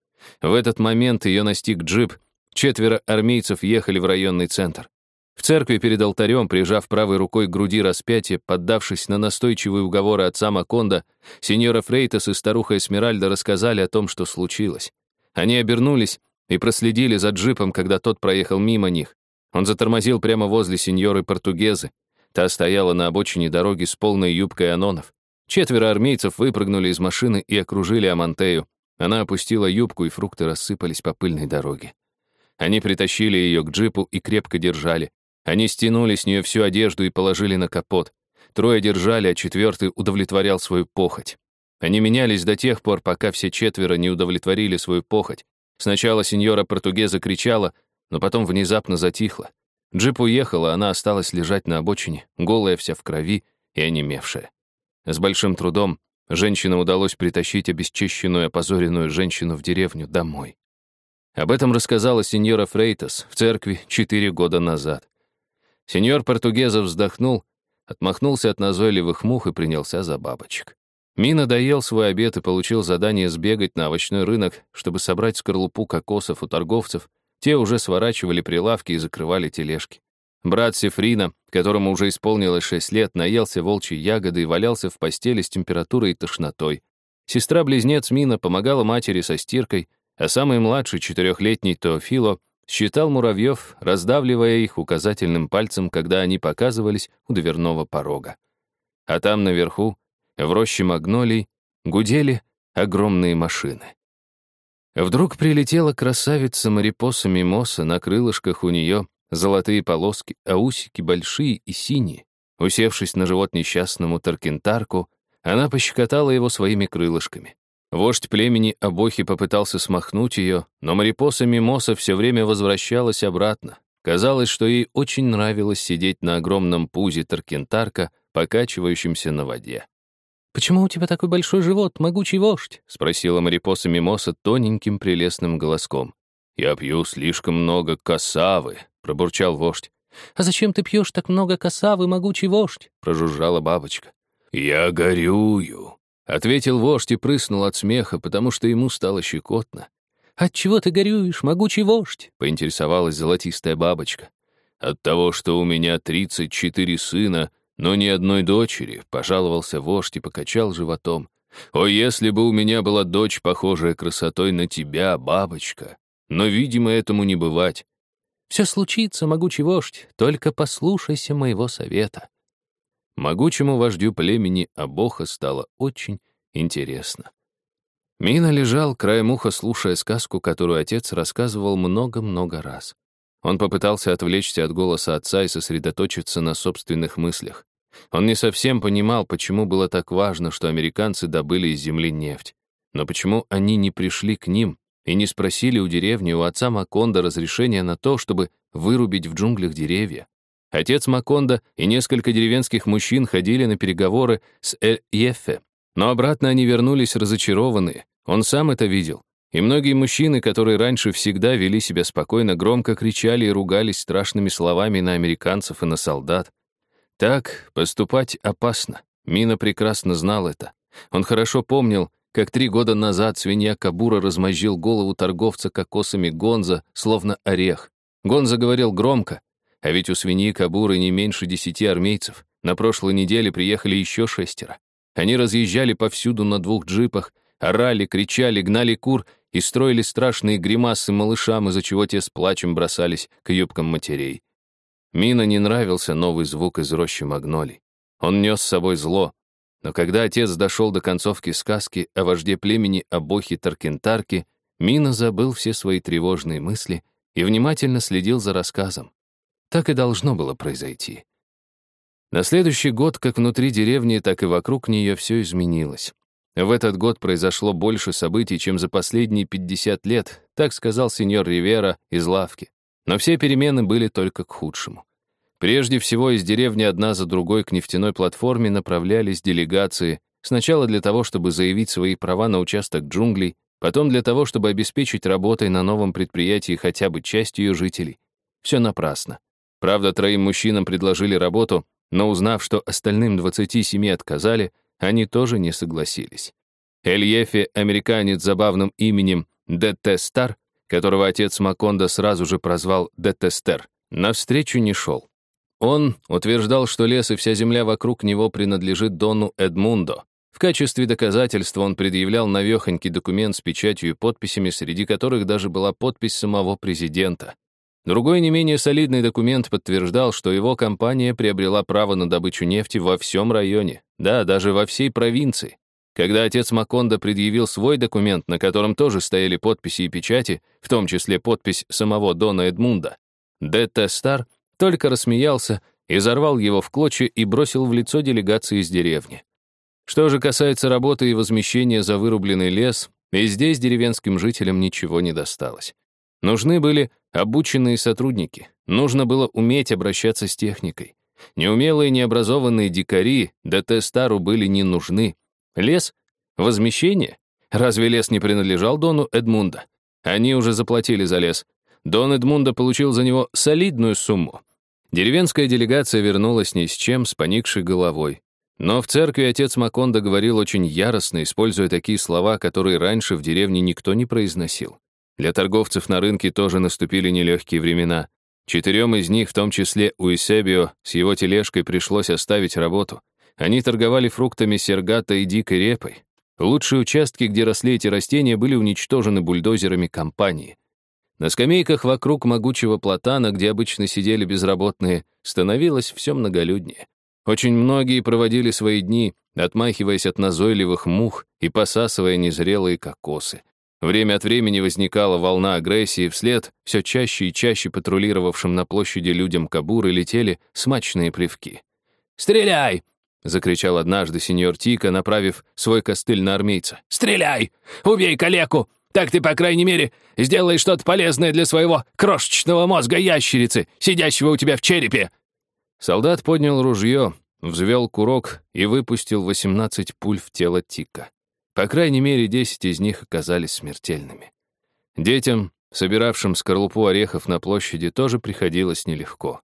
В этот момент ее настиг джип. Четверо армейцев ехали в районный центр. В церкви перед алтарем, прижав правой рукой к груди распятие, поддавшись на настойчивые уговоры отца Маконда, сеньора Фрейтас и старуха Эсмеральда рассказали о том, что случилось. Они обернулись и проследили за джипом, когда тот проехал мимо них. Он затормозил прямо возле сеньоры Португезы. Та стояла на обочине дороги с полной юбкой анонов. Четверо армейцев выпрыгнули из машины и окружили Амантею. Она опустила юбку, и фрукты рассыпались по пыльной дороге. Они притащили ее к джипу и крепко держали. Они стянули с нее всю одежду и положили на капот. Трое держали, а четвертый удовлетворял свою похоть. Они менялись до тех пор, пока все четверо не удовлетворили свою похоть. Сначала сеньора Португеза кричала, но потом внезапно затихла. Джип уехал, а она осталась лежать на обочине, голая вся в крови и онемевшая. С большим трудом женщине удалось притащить обесчищенную опозоренную женщину в деревню домой. Об этом рассказала сеньора Фрейтас в церкви четыре года назад. Сеньор Португеза вздохнул, отмахнулся от назойливых мух и принялся за бабочек. Мина доел свой обед и получил задание сбегать на овощной рынок, чтобы собрать скорлупу кокосов у торговцев. Те уже сворачивали прилавки и закрывали тележки. Брат Сефрина, которому уже исполнилось шесть лет, наелся волчьей ягоды и валялся в постели с температурой и тошнотой. Сестра-близнец Мина помогала матери со стиркой, а самый младший, четырехлетний Теофило, считал муравьев, раздавливая их указательным пальцем, когда они показывались у дверного порога. А там наверху, в роще магнолий, гудели огромные машины. Вдруг прилетела красавица Марипоса Мимоса, на крылышках у нее золотые полоски, а усики большие и синие. Усевшись на живот несчастному Таркентарку, она пощекотала его своими крылышками. Вождь племени Абохи попытался смахнуть ее, но Марипоса Мимоса все время возвращалась обратно. Казалось, что ей очень нравилось сидеть на огромном пузе Таркентарка, покачивающемся на воде. «Почему у тебя такой большой живот, могучий вождь?» — спросила Марипоса Мимоса тоненьким прелестным голоском. «Я пью слишком много косавы», — пробурчал вождь. «А зачем ты пьешь так много косавы, могучий вождь?» — прожужжала бабочка. «Я горюю», Ответил вождь и прыснул от смеха, потому что ему стало щекотно. «Отчего ты горюешь, могучий вождь?» — поинтересовалась золотистая бабочка. «От того, что у меня тридцать четыре сына, но ни одной дочери», — пожаловался вождь и покачал животом. «О, если бы у меня была дочь, похожая красотой на тебя, бабочка! Но, видимо, этому не бывать». «Все случится, могучий вождь, только послушайся моего совета». Могучему вождю племени Абоха стало очень интересно. Мина лежал, краем уха слушая сказку, которую отец рассказывал много-много раз. Он попытался отвлечься от голоса отца и сосредоточиться на собственных мыслях. Он не совсем понимал, почему было так важно, что американцы добыли из земли нефть. Но почему они не пришли к ним и не спросили у деревни, у отца Маконда разрешения на то, чтобы вырубить в джунглях деревья? Отец Маконда и несколько деревенских мужчин ходили на переговоры с Эль-Ефе, но обратно они вернулись разочарованные. Он сам это видел. И многие мужчины, которые раньше всегда вели себя спокойно, громко кричали и ругались страшными словами на американцев и на солдат. Так поступать опасно. Мина прекрасно знал это. Он хорошо помнил, как три года назад свинья Кабура размозжил голову торговца кокосами Гонза, словно орех. Гонза говорил громко, а ведь у свиньи Кабуры не меньше десяти армейцев. На прошлой неделе приехали еще шестеро. Они разъезжали повсюду на двух джипах, орали, кричали, гнали кур и строили страшные гримасы малышам, из-за чего те с плачем бросались к юбкам матерей. Мина не нравился новый звук из рощи магнолий. Он нес с собой зло. Но когда отец дошел до концовки сказки о вожде племени Абохи Таркентарки, Мина забыл все свои тревожные мысли и внимательно следил за рассказом. Так и должно было произойти. На следующий год как внутри деревни, так и вокруг нее все изменилось. В этот год произошло больше событий, чем за последние 50 лет, так сказал сеньор Ривера из лавки. Но все перемены были только к худшему. Прежде всего, из деревни одна за другой к нефтяной платформе направлялись делегации, сначала для того, чтобы заявить свои права на участок джунглей, потом для того, чтобы обеспечить работой на новом предприятии хотя бы часть ее жителей. Все напрасно. Правда, троим мужчинам предложили работу, но узнав, что остальным 27 отказали, они тоже не согласились. Эльефи, американец с забавным именем ДТ Стар, которого отец Маконда сразу же прозвал Детестер, навстречу не шел. Он утверждал, что лес и вся земля вокруг него принадлежит Дону Эдмундо. В качестве доказательства он предъявлял навехонький документ с печатью и подписями, среди которых даже была подпись самого президента. Другой не менее солидный документ подтверждал, что его компания приобрела право на добычу нефти во всем районе, да, даже во всей провинции. Когда отец Маконда предъявил свой документ, на котором тоже стояли подписи и печати, в том числе подпись самого Дона Эдмунда, Д.Т. Стар только рассмеялся, изорвал его в клочья и бросил в лицо делегации из деревни. Что же касается работы и возмещения за вырубленный лес, и здесь деревенским жителям ничего не досталось. Нужны были обученные сотрудники, нужно было уметь обращаться с техникой. Неумелые необразованные дикари ДТ Стару были не нужны, Лес? Возмещение? Разве лес не принадлежал Дону Эдмунда? Они уже заплатили за лес. Дон Эдмунда получил за него солидную сумму. Деревенская делегация вернулась ни с чем, с поникшей головой. Но в церкви отец Маконда говорил очень яростно, используя такие слова, которые раньше в деревне никто не произносил. Для торговцев на рынке тоже наступили нелегкие времена. Четырем из них, в том числе Уисебио, с его тележкой пришлось оставить работу. Они торговали фруктами сергата и дикой репой. Лучшие участки, где росли эти растения, были уничтожены бульдозерами компании. На скамейках вокруг могучего платана, где обычно сидели безработные, становилось все многолюднее. Очень многие проводили свои дни, отмахиваясь от назойливых мух и посасывая незрелые кокосы. Время от времени возникала волна агрессии, вслед все чаще и чаще патрулировавшим на площади людям Кабуры летели смачные плевки. «Стреляй! закричал однажды сеньор Тика, направив свой костыль на армейца. «Стреляй! Убей калеку! Так ты, по крайней мере, сделаешь что-то полезное для своего крошечного мозга ящерицы, сидящего у тебя в черепе!» Солдат поднял ружье, взвел курок и выпустил 18 пуль в тело Тика. По крайней мере, 10 из них оказались смертельными. Детям, собиравшим скорлупу орехов на площади, тоже приходилось нелегко.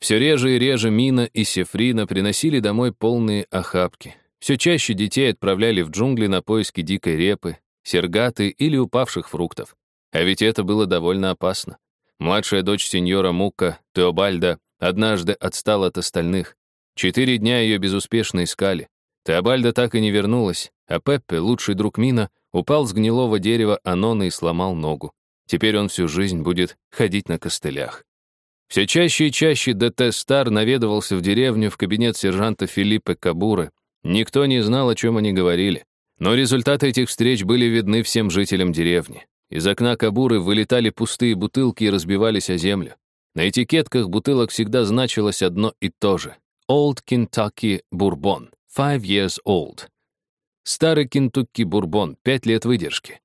Все реже и реже Мина и Сефрина приносили домой полные охапки. Все чаще детей отправляли в джунгли на поиски дикой репы, сергаты или упавших фруктов. А ведь это было довольно опасно. Младшая дочь сеньора Мука, Теобальда, однажды отстала от остальных. Четыре дня ее безуспешно искали. Теобальда так и не вернулась, а Пеппе, лучший друг Мина, упал с гнилого дерева Анона и сломал ногу. Теперь он всю жизнь будет ходить на костылях. Все чаще и чаще ДТ Стар наведывался в деревню в кабинет сержанта Филиппа Кабуры. Никто не знал, о чем они говорили. Но результаты этих встреч были видны всем жителям деревни. Из окна Кабуры вылетали пустые бутылки и разбивались о землю. На этикетках бутылок всегда значилось одно и то же. Old Kentucky Bourbon, five years old. Старый Кентукки Бурбон, пять лет выдержки.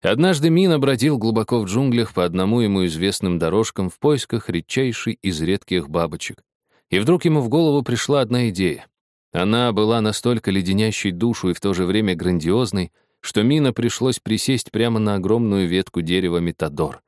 Однажды Мина бродил глубоко в джунглях по одному ему известным дорожкам в поисках редчайшей из редких бабочек. И вдруг ему в голову пришла одна идея. Она была настолько леденящей душу и в то же время грандиозной, что Мина пришлось присесть прямо на огромную ветку дерева Метадор.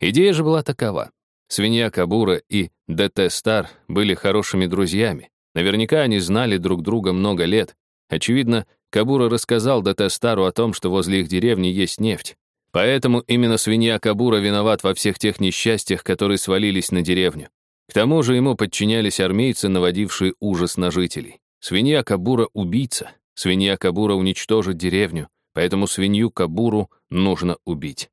Идея же была такова. Свинья Кабура и ДТ Стар были хорошими друзьями. Наверняка они знали друг друга много лет. Очевидно, Кабура рассказал Датестару о том, что возле их деревни есть нефть. Поэтому именно свинья Кабура виноват во всех тех несчастьях, которые свалились на деревню. К тому же ему подчинялись армейцы, наводившие ужас на жителей. Свинья Кабура — убийца. Свинья Кабура уничтожит деревню, поэтому свинью Кабуру нужно убить.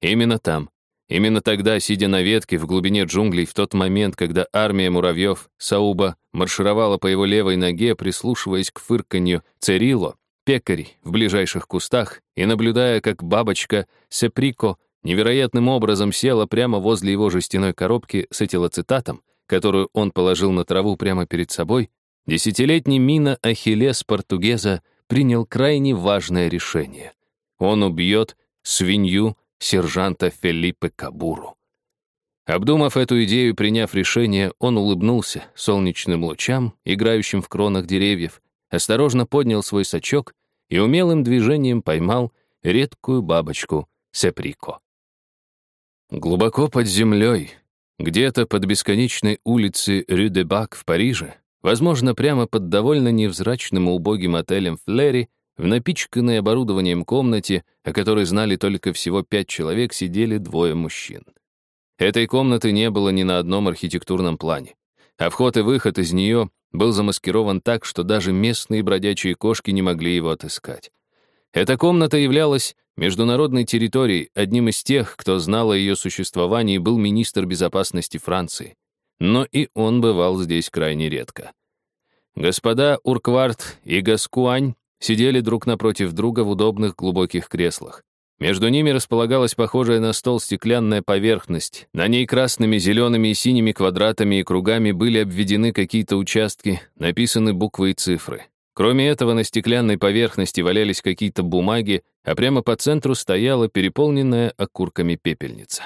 Именно там, Именно тогда, сидя на ветке в глубине джунглей, в тот момент, когда армия муравьев Сауба маршировала по его левой ноге, прислушиваясь к фырканью Церило, пекарь в ближайших кустах, и наблюдая, как бабочка Сеприко невероятным образом села прямо возле его жестяной коробки с этилоцитатом, которую он положил на траву прямо перед собой, десятилетний Мина Ахиллес Португеза принял крайне важное решение. Он убьет свинью сержанта Фелиппе Кабуру. Обдумав эту идею и приняв решение, он улыбнулся солнечным лучам, играющим в кронах деревьев, осторожно поднял свой сачок и умелым движением поймал редкую бабочку Сеприко. Глубоко под землей, где-то под бесконечной улицей Рю-де-Бак в Париже, возможно, прямо под довольно невзрачным и убогим отелем Флери, в напичканной оборудованием комнате, о которой знали только всего пять человек, сидели двое мужчин. Этой комнаты не было ни на одном архитектурном плане, а вход и выход из нее был замаскирован так, что даже местные бродячие кошки не могли его отыскать. Эта комната являлась Международной территорией одним из тех, кто знал о ее существовании, был министр безопасности Франции. Но и он бывал здесь крайне редко. Господа Уркварт и Гаскуань сидели друг напротив друга в удобных глубоких креслах. Между ними располагалась похожая на стол стеклянная поверхность. На ней красными, зелеными и синими квадратами и кругами были обведены какие-то участки, написаны буквы и цифры. Кроме этого, на стеклянной поверхности валялись какие-то бумаги, а прямо по центру стояла переполненная окурками пепельница.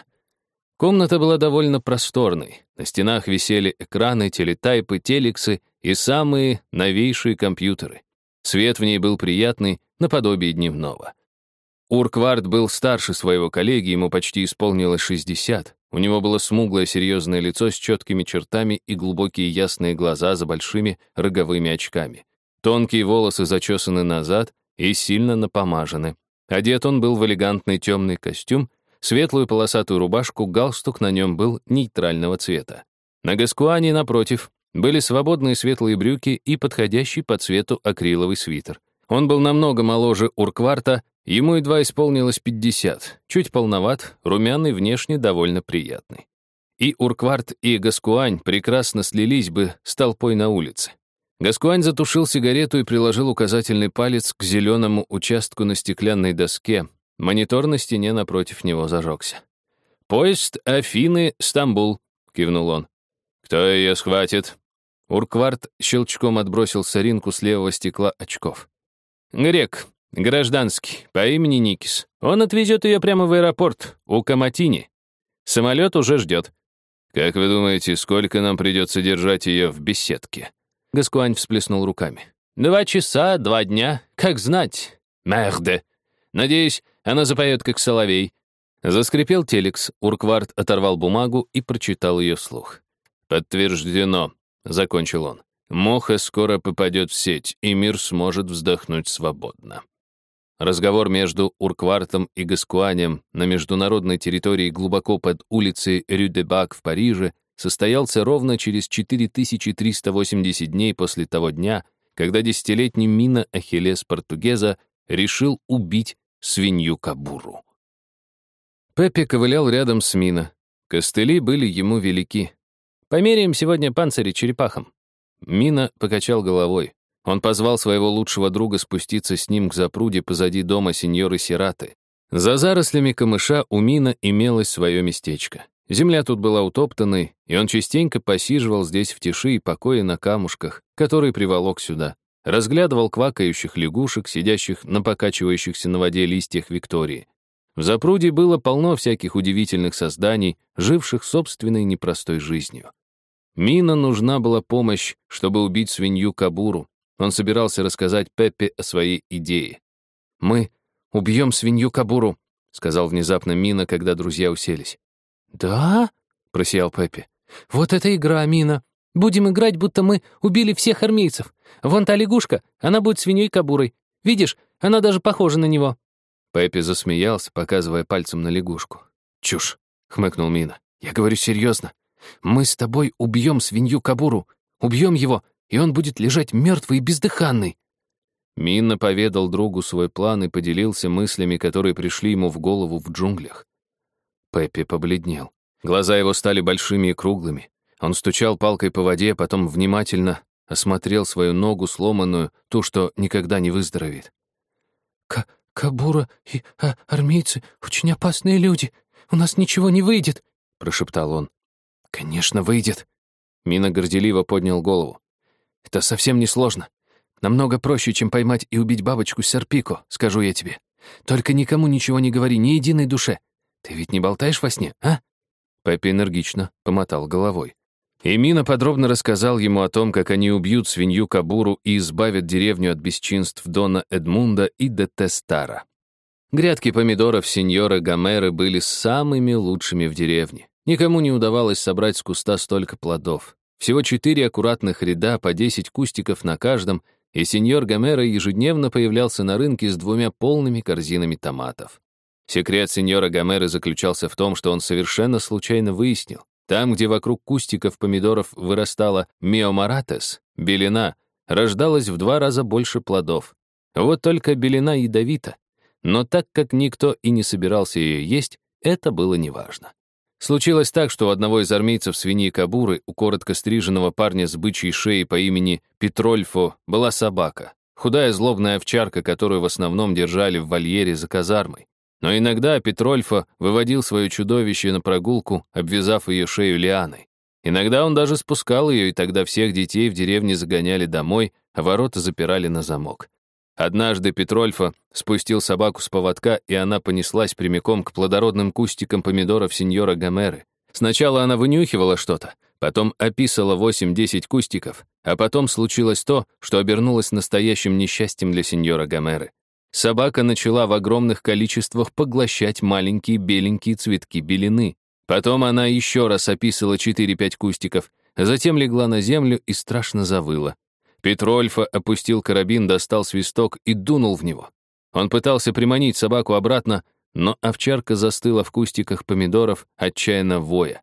Комната была довольно просторной. На стенах висели экраны, телетайпы, телексы и самые новейшие компьютеры. Свет в ней был приятный, наподобие дневного. Урквард был старше своего коллеги, ему почти исполнилось 60. У него было смуглое серьезное лицо с четкими чертами и глубокие ясные глаза за большими роговыми очками. Тонкие волосы зачесаны назад и сильно напомажены. Одет он был в элегантный темный костюм, светлую полосатую рубашку, галстук на нем был нейтрального цвета. На Гаскуане, напротив, были свободные светлые брюки и подходящий по цвету акриловый свитер. Он был намного моложе Уркварта, ему едва исполнилось 50, чуть полноват, румяный, внешне довольно приятный. И Уркварт, и Гаскуань прекрасно слились бы с толпой на улице. Гаскуань затушил сигарету и приложил указательный палец к зеленому участку на стеклянной доске. Монитор на стене напротив него зажегся. «Поезд Афины, Стамбул», — кивнул он. «Кто ее схватит?» Уркварт щелчком отбросил соринку с левого стекла очков. «Грек, гражданский, по имени Никис. Он отвезет ее прямо в аэропорт, у Каматини. Самолет уже ждет». «Как вы думаете, сколько нам придется держать ее в беседке?» Гаскуань всплеснул руками. «Два часа, два дня, как знать. Мерде. Надеюсь, она запоет, как соловей». Заскрипел телекс, Урквард оторвал бумагу и прочитал ее вслух. «Подтверждено», — закончил он. «Моха скоро попадет в сеть, и мир сможет вздохнуть свободно». Разговор между Урквартом и Гаскуанем на международной территории глубоко под улицей Рю-де-Бак в Париже состоялся ровно через 4380 дней после того дня, когда десятилетний Мина Ахиллес Португеза решил убить свинью Кабуру. Пеппи ковылял рядом с Мина. Костыли были ему велики. Померяем сегодня панцири черепахам». Мина покачал головой. Он позвал своего лучшего друга спуститься с ним к запруде позади дома сеньоры Сираты. За зарослями камыша у Мина имелось свое местечко. Земля тут была утоптанной, и он частенько посиживал здесь в тиши и покое на камушках, которые приволок сюда. Разглядывал квакающих лягушек, сидящих на покачивающихся на воде листьях Виктории. В запруде было полно всяких удивительных созданий, живших собственной непростой жизнью. Мина нужна была помощь, чтобы убить свинью Кабуру. Он собирался рассказать Пеппе о своей идее. «Мы убьем свинью Кабуру», — сказал внезапно Мина, когда друзья уселись. «Да?» — просиял Пеппи. «Вот это игра, Мина. Будем играть, будто мы убили всех армейцев. Вон та лягушка, она будет свиньей Кабурой. Видишь, она даже похожа на него». Пеппи засмеялся, показывая пальцем на лягушку. «Чушь», — хмыкнул Мина. «Я говорю серьезно. Мы с тобой убьем свинью Кабуру, убьем его, и он будет лежать мертвый и бездыханный». Минна поведал другу свой план и поделился мыслями, которые пришли ему в голову в джунглях. Пеппи побледнел. Глаза его стали большими и круглыми. Он стучал палкой по воде, потом внимательно осмотрел свою ногу сломанную, ту, что никогда не выздоровеет. К «Кабура и а, армейцы — очень опасные люди. У нас ничего не выйдет», — прошептал он. «Конечно, выйдет». Мина горделиво поднял голову. «Это совсем не сложно. Намного проще, чем поймать и убить бабочку Серпико, скажу я тебе. Только никому ничего не говори, ни единой душе. Ты ведь не болтаешь во сне, а?» Пеппи энергично помотал головой. И Мина подробно рассказал ему о том, как они убьют свинью Кабуру и избавят деревню от бесчинств Дона Эдмунда и де Тестара. Грядки помидоров сеньора Гомеры были самыми лучшими в деревне. Никому не удавалось собрать с куста столько плодов. Всего четыре аккуратных ряда, по десять кустиков на каждом, и сеньор Гомера ежедневно появлялся на рынке с двумя полными корзинами томатов. Секрет сеньора Гомеры заключался в том, что он совершенно случайно выяснил. Там, где вокруг кустиков помидоров вырастала миомаратес, белина, рождалось в два раза больше плодов. Вот только белина ядовита. Но так как никто и не собирался ее есть, это было неважно. Случилось так, что у одного из армейцев свиньи Кабуры, у коротко стриженного парня с бычьей шеей по имени Петрольфо, была собака. Худая злобная овчарка, которую в основном держали в вольере за казармой. Но иногда Петрольфо выводил свое чудовище на прогулку, обвязав ее шею лианой. Иногда он даже спускал ее, и тогда всех детей в деревне загоняли домой, а ворота запирали на замок. Однажды Петрольфа спустил собаку с поводка, и она понеслась прямиком к плодородным кустикам помидоров сеньора Гомеры. Сначала она вынюхивала что-то, потом описала 8-10 кустиков, а потом случилось то, что обернулось настоящим несчастьем для сеньора Гомеры. Собака начала в огромных количествах поглощать маленькие беленькие цветки белины. Потом она еще раз описала 4-5 кустиков, затем легла на землю и страшно завыла. Петрольфа опустил карабин, достал свисток и дунул в него. Он пытался приманить собаку обратно, но овчарка застыла в кустиках помидоров, отчаянно воя.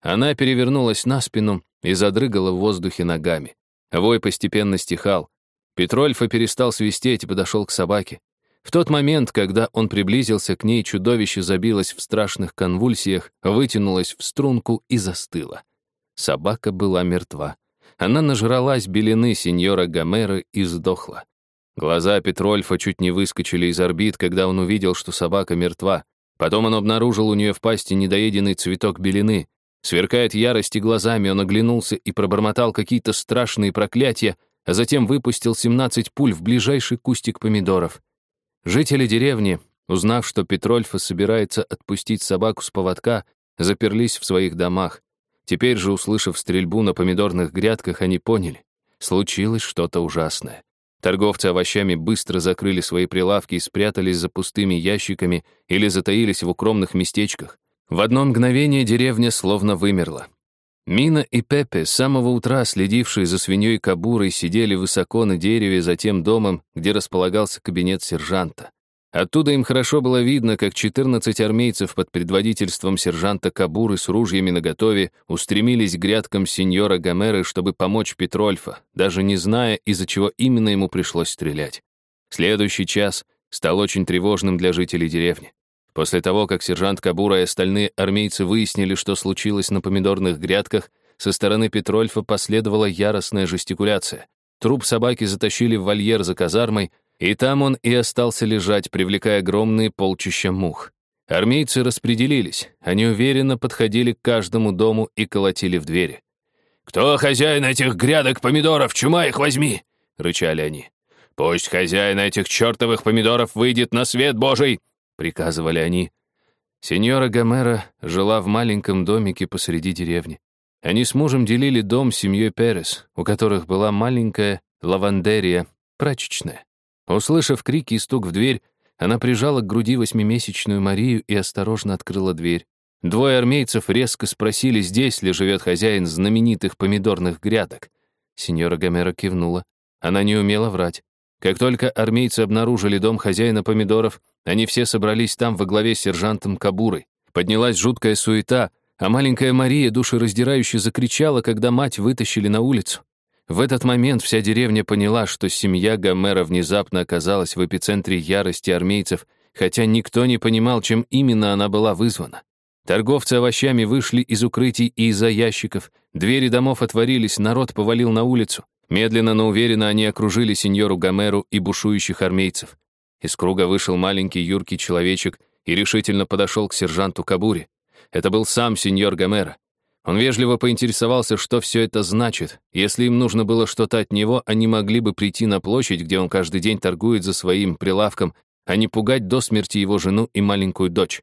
Она перевернулась на спину и задрыгала в воздухе ногами. Вой постепенно стихал. Петрольфа перестал свистеть и подошел к собаке. В тот момент, когда он приблизился к ней, чудовище забилось в страшных конвульсиях, вытянулось в струнку и застыло. Собака была мертва. Она нажралась белины сеньора Гомеры и сдохла. Глаза Петрольфа чуть не выскочили из орбит, когда он увидел, что собака мертва. Потом он обнаружил у нее в пасти недоеденный цветок белины. Сверкает ярости глазами, он оглянулся и пробормотал какие-то страшные проклятия, а затем выпустил 17 пуль в ближайший кустик помидоров. Жители деревни, узнав, что Петрольфа собирается отпустить собаку с поводка, заперлись в своих домах. Теперь же, услышав стрельбу на помидорных грядках, они поняли — случилось что-то ужасное. Торговцы овощами быстро закрыли свои прилавки и спрятались за пустыми ящиками или затаились в укромных местечках. В одно мгновение деревня словно вымерла. Мина и Пепе, с самого утра следившие за свиньей Кабурой, сидели высоко на дереве за тем домом, где располагался кабинет сержанта. Оттуда им хорошо было видно, как 14 армейцев под предводительством сержанта Кабуры с ружьями наготове устремились к грядкам сеньора Гомеры, чтобы помочь Петрольфа, даже не зная, из-за чего именно ему пришлось стрелять. Следующий час стал очень тревожным для жителей деревни. После того, как сержант Кабура и остальные армейцы выяснили, что случилось на помидорных грядках, со стороны Петрольфа последовала яростная жестикуляция. Труп собаки затащили в вольер за казармой, и там он и остался лежать, привлекая огромные полчища мух. Армейцы распределились. Они уверенно подходили к каждому дому и колотили в двери. «Кто хозяин этих грядок помидоров? Чума их возьми!» — рычали они. «Пусть хозяин этих чертовых помидоров выйдет на свет Божий!» — приказывали они. Сеньора Гомера жила в маленьком домике посреди деревни. Они с мужем делили дом с семьей Перес, у которых была маленькая лавандерия, прачечная. Услышав крики и стук в дверь, она прижала к груди восьмимесячную Марию и осторожно открыла дверь. Двое армейцев резко спросили, здесь ли живет хозяин знаменитых помидорных грядок. Сеньора Гомера кивнула. Она не умела врать. Как только армейцы обнаружили дом хозяина помидоров, они все собрались там во главе с сержантом Кабурой. Поднялась жуткая суета, а маленькая Мария душераздирающе закричала, когда мать вытащили на улицу. В этот момент вся деревня поняла, что семья Гомера внезапно оказалась в эпицентре ярости армейцев, хотя никто не понимал, чем именно она была вызвана. Торговцы овощами вышли из укрытий и из-за ящиков, двери домов отворились, народ повалил на улицу. Медленно, но уверенно они окружили сеньору Гомеру и бушующих армейцев. Из круга вышел маленький юркий человечек и решительно подошел к сержанту Кабури. Это был сам сеньор Гомера. Он вежливо поинтересовался, что все это значит. Если им нужно было что-то от него, они могли бы прийти на площадь, где он каждый день торгует за своим прилавком, а не пугать до смерти его жену и маленькую дочь.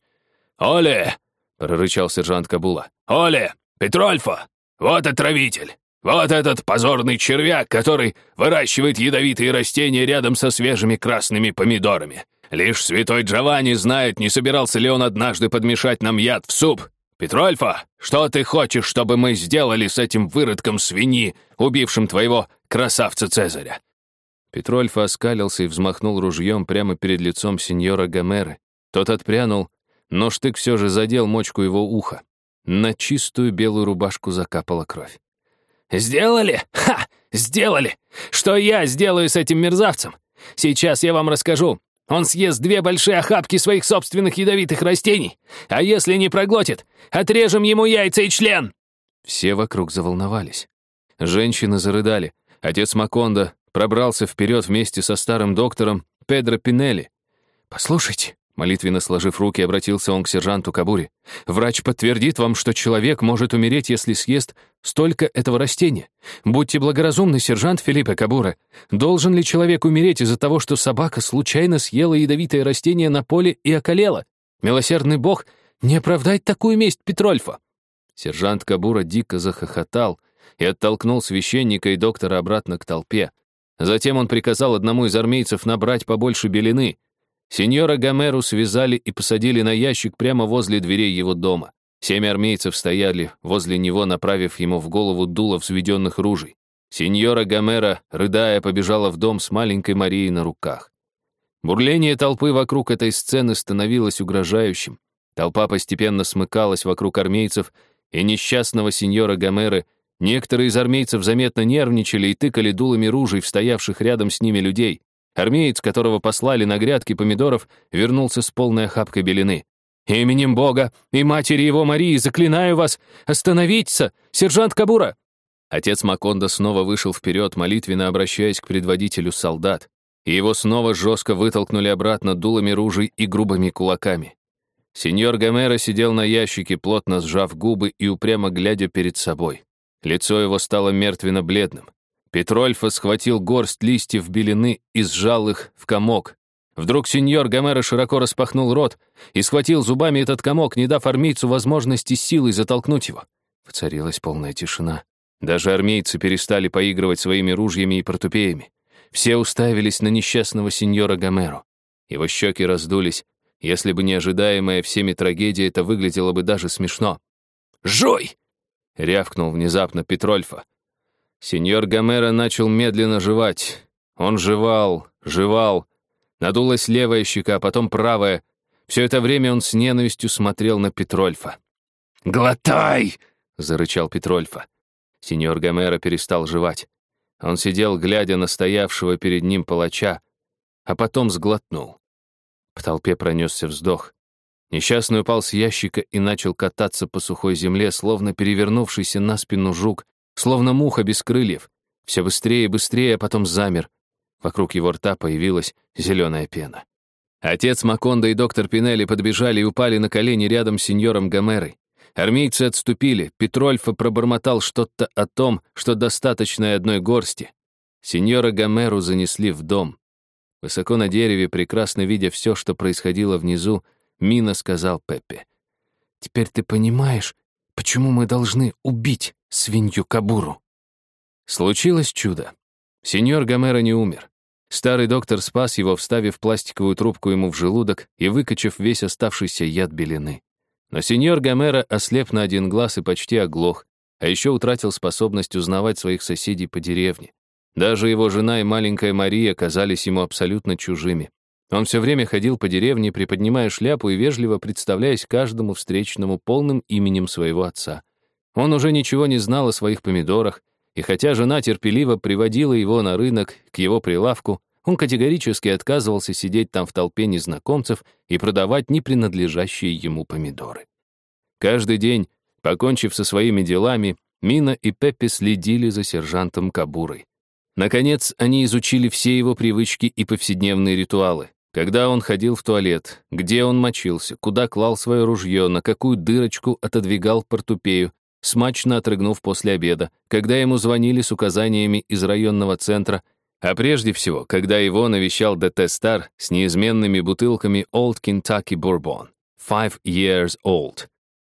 «Оле!» — прорычал сержант Кабула. «Оле! Петрольфа! Вот отравитель! Вот этот позорный червяк, который выращивает ядовитые растения рядом со свежими красными помидорами. Лишь святой Джованни знает, не собирался ли он однажды подмешать нам яд в суп. «Петрольфа, что ты хочешь, чтобы мы сделали с этим выродком свиньи, убившим твоего красавца Цезаря?» Петрольфа оскалился и взмахнул ружьем прямо перед лицом сеньора Гомеры. Тот отпрянул, но штык все же задел мочку его уха. На чистую белую рубашку закапала кровь. «Сделали? Ха! Сделали! Что я сделаю с этим мерзавцем? Сейчас я вам расскажу. Он съест две большие охапки своих собственных ядовитых растений, а если не проглотит, отрежем ему яйца и член!» Все вокруг заволновались. Женщины зарыдали. Отец Макондо пробрался вперед вместе со старым доктором Педро Пинелли. «Послушайте», молитвенно сложив руки, обратился он к сержанту Кабури. «Врач подтвердит вам, что человек может умереть, если съест столько этого растения. Будьте благоразумны, сержант Филиппе Кабура. Должен ли человек умереть из-за того, что собака случайно съела ядовитое растение на поле и околела? Милосердный бог, не оправдать такую месть Петрольфа!» Сержант Кабура дико захохотал и оттолкнул священника и доктора обратно к толпе. Затем он приказал одному из армейцев набрать побольше белины. Сеньора Гомеру связали и посадили на ящик прямо возле дверей его дома. Семь армейцев стояли возле него, направив ему в голову дуло взведенных ружей. Сеньора Гомера, рыдая, побежала в дом с маленькой Марией на руках. Бурление толпы вокруг этой сцены становилось угрожающим. Толпа постепенно смыкалась вокруг армейцев и несчастного сеньора Гомеры — Некоторые из армейцев заметно нервничали и тыкали дулами ружей в стоявших рядом с ними людей. Армеец, которого послали на грядки помидоров, вернулся с полной охапкой белины. «Именем Бога и матери его Марии заклинаю вас! Остановитесь, сержант Кабура!» Отец Макондо снова вышел вперед, молитвенно обращаясь к предводителю солдат, и его снова жестко вытолкнули обратно дулами ружей и грубыми кулаками. Сеньор Гомера сидел на ящике, плотно сжав губы и упрямо глядя перед собой. Лицо его стало мертвенно-бледным. Петрольфа схватил горсть листьев белины и сжал их в комок. Вдруг сеньор Гомера широко распахнул рот и схватил зубами этот комок, не дав армейцу возможности силой затолкнуть его. Воцарилась полная тишина. Даже армейцы перестали поигрывать своими ружьями и портупеями. Все уставились на несчастного сеньора Гомеру. Его щеки раздулись. Если бы не ожидаемая всеми трагедия, это выглядело бы даже смешно. «Жуй!» рявкнул внезапно Петрольфа. Сеньор Гомера начал медленно жевать. Он жевал, жевал. Надулась левая щека, а потом правая. Все это время он с ненавистью смотрел на Петрольфа. «Глотай!» — зарычал Петрольфа. Сеньор Гомера перестал жевать. Он сидел, глядя на стоявшего перед ним палача, а потом сглотнул. В толпе пронесся вздох. Несчастный упал с ящика и начал кататься по сухой земле, словно перевернувшийся на спину жук, словно муха без крыльев. Все быстрее и быстрее, а потом замер. Вокруг его рта появилась зеленая пена. Отец Макондо и доктор Пинелли подбежали и упали на колени рядом с сеньором Гомерой. Армейцы отступили, Петрольфа пробормотал что-то о том, что достаточно одной горсти. Сеньора Гомеру занесли в дом. Высоко на дереве, прекрасно видя все, что происходило внизу, Мина сказал Пеппи. «Теперь ты понимаешь, почему мы должны убить свинью Кабуру?» Случилось чудо. Сеньор Гомера не умер. Старый доктор спас его, вставив пластиковую трубку ему в желудок и выкачав весь оставшийся яд белины. Но сеньор Гомера ослеп на один глаз и почти оглох, а еще утратил способность узнавать своих соседей по деревне. Даже его жена и маленькая Мария казались ему абсолютно чужими. Он все время ходил по деревне, приподнимая шляпу и вежливо представляясь каждому встречному полным именем своего отца. Он уже ничего не знал о своих помидорах, и хотя жена терпеливо приводила его на рынок, к его прилавку, он категорически отказывался сидеть там в толпе незнакомцев и продавать не принадлежащие ему помидоры. Каждый день, покончив со своими делами, Мина и Пеппи следили за сержантом Кабурой. Наконец, они изучили все его привычки и повседневные ритуалы. Когда он ходил в туалет, где он мочился, куда клал свое ружье, на какую дырочку отодвигал портупею, смачно отрыгнув после обеда, когда ему звонили с указаниями из районного центра, а прежде всего, когда его навещал ДТ Стар с неизменными бутылками Old Kentucky Bourbon, Five Years Old.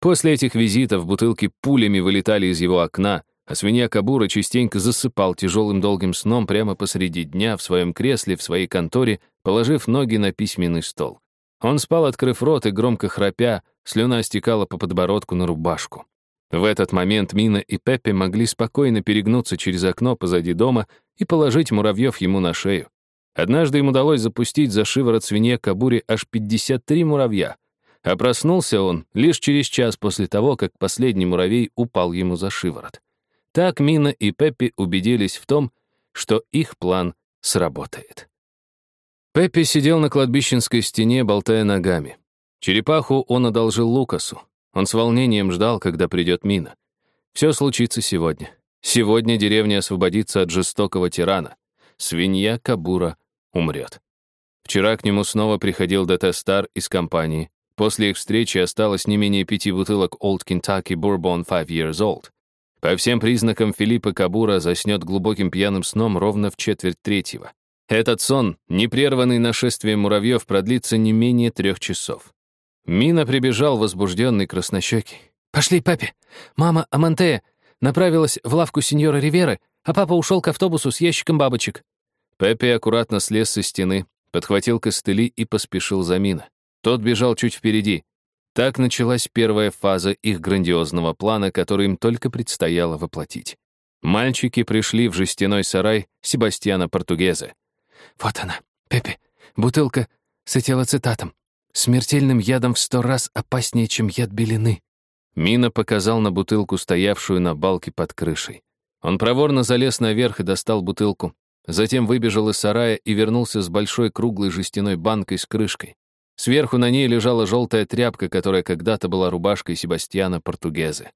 После этих визитов бутылки пулями вылетали из его окна, а свинья Кабура частенько засыпал тяжелым долгим сном прямо посреди дня в своем кресле в своей конторе, положив ноги на письменный стол. Он спал, открыв рот и громко храпя, слюна стекала по подбородку на рубашку. В этот момент Мина и Пеппи могли спокойно перегнуться через окно позади дома и положить муравьев ему на шею. Однажды им удалось запустить за шиворот свинье Кабури аж 53 муравья, а проснулся он лишь через час после того, как последний муравей упал ему за шиворот. Так Мина и Пеппи убедились в том, что их план сработает. Пеппи сидел на кладбищенской стене, болтая ногами. Черепаху он одолжил Лукасу. Он с волнением ждал, когда придет Мина. Все случится сегодня. Сегодня деревня освободится от жестокого тирана. Свинья Кабура умрет. Вчера к нему снова приходил ДТ Стар из компании. После их встречи осталось не менее пяти бутылок Old Kentucky Bourbon Five Years Old. По всем признакам Филиппа Кабура заснет глубоким пьяным сном ровно в четверть третьего. Этот сон, не прерванный нашествием муравьев, продлится не менее трех часов. Мина прибежал возбужденный краснощекий. «Пошли, папе! Мама Амантея направилась в лавку сеньора Риверы, а папа ушел к автобусу с ящиком бабочек». Пеппи аккуратно слез со стены, подхватил костыли и поспешил за Мина. Тот бежал чуть впереди. Так началась первая фаза их грандиозного плана, который им только предстояло воплотить. Мальчики пришли в жестяной сарай Себастьяна Португезе. «Вот она, Пепе, бутылка с этилоцитатом. Смертельным ядом в сто раз опаснее, чем яд белины». Мина показал на бутылку, стоявшую на балке под крышей. Он проворно залез наверх и достал бутылку. Затем выбежал из сарая и вернулся с большой круглой жестяной банкой с крышкой. Сверху на ней лежала желтая тряпка, которая когда-то была рубашкой Себастьяна Португезе.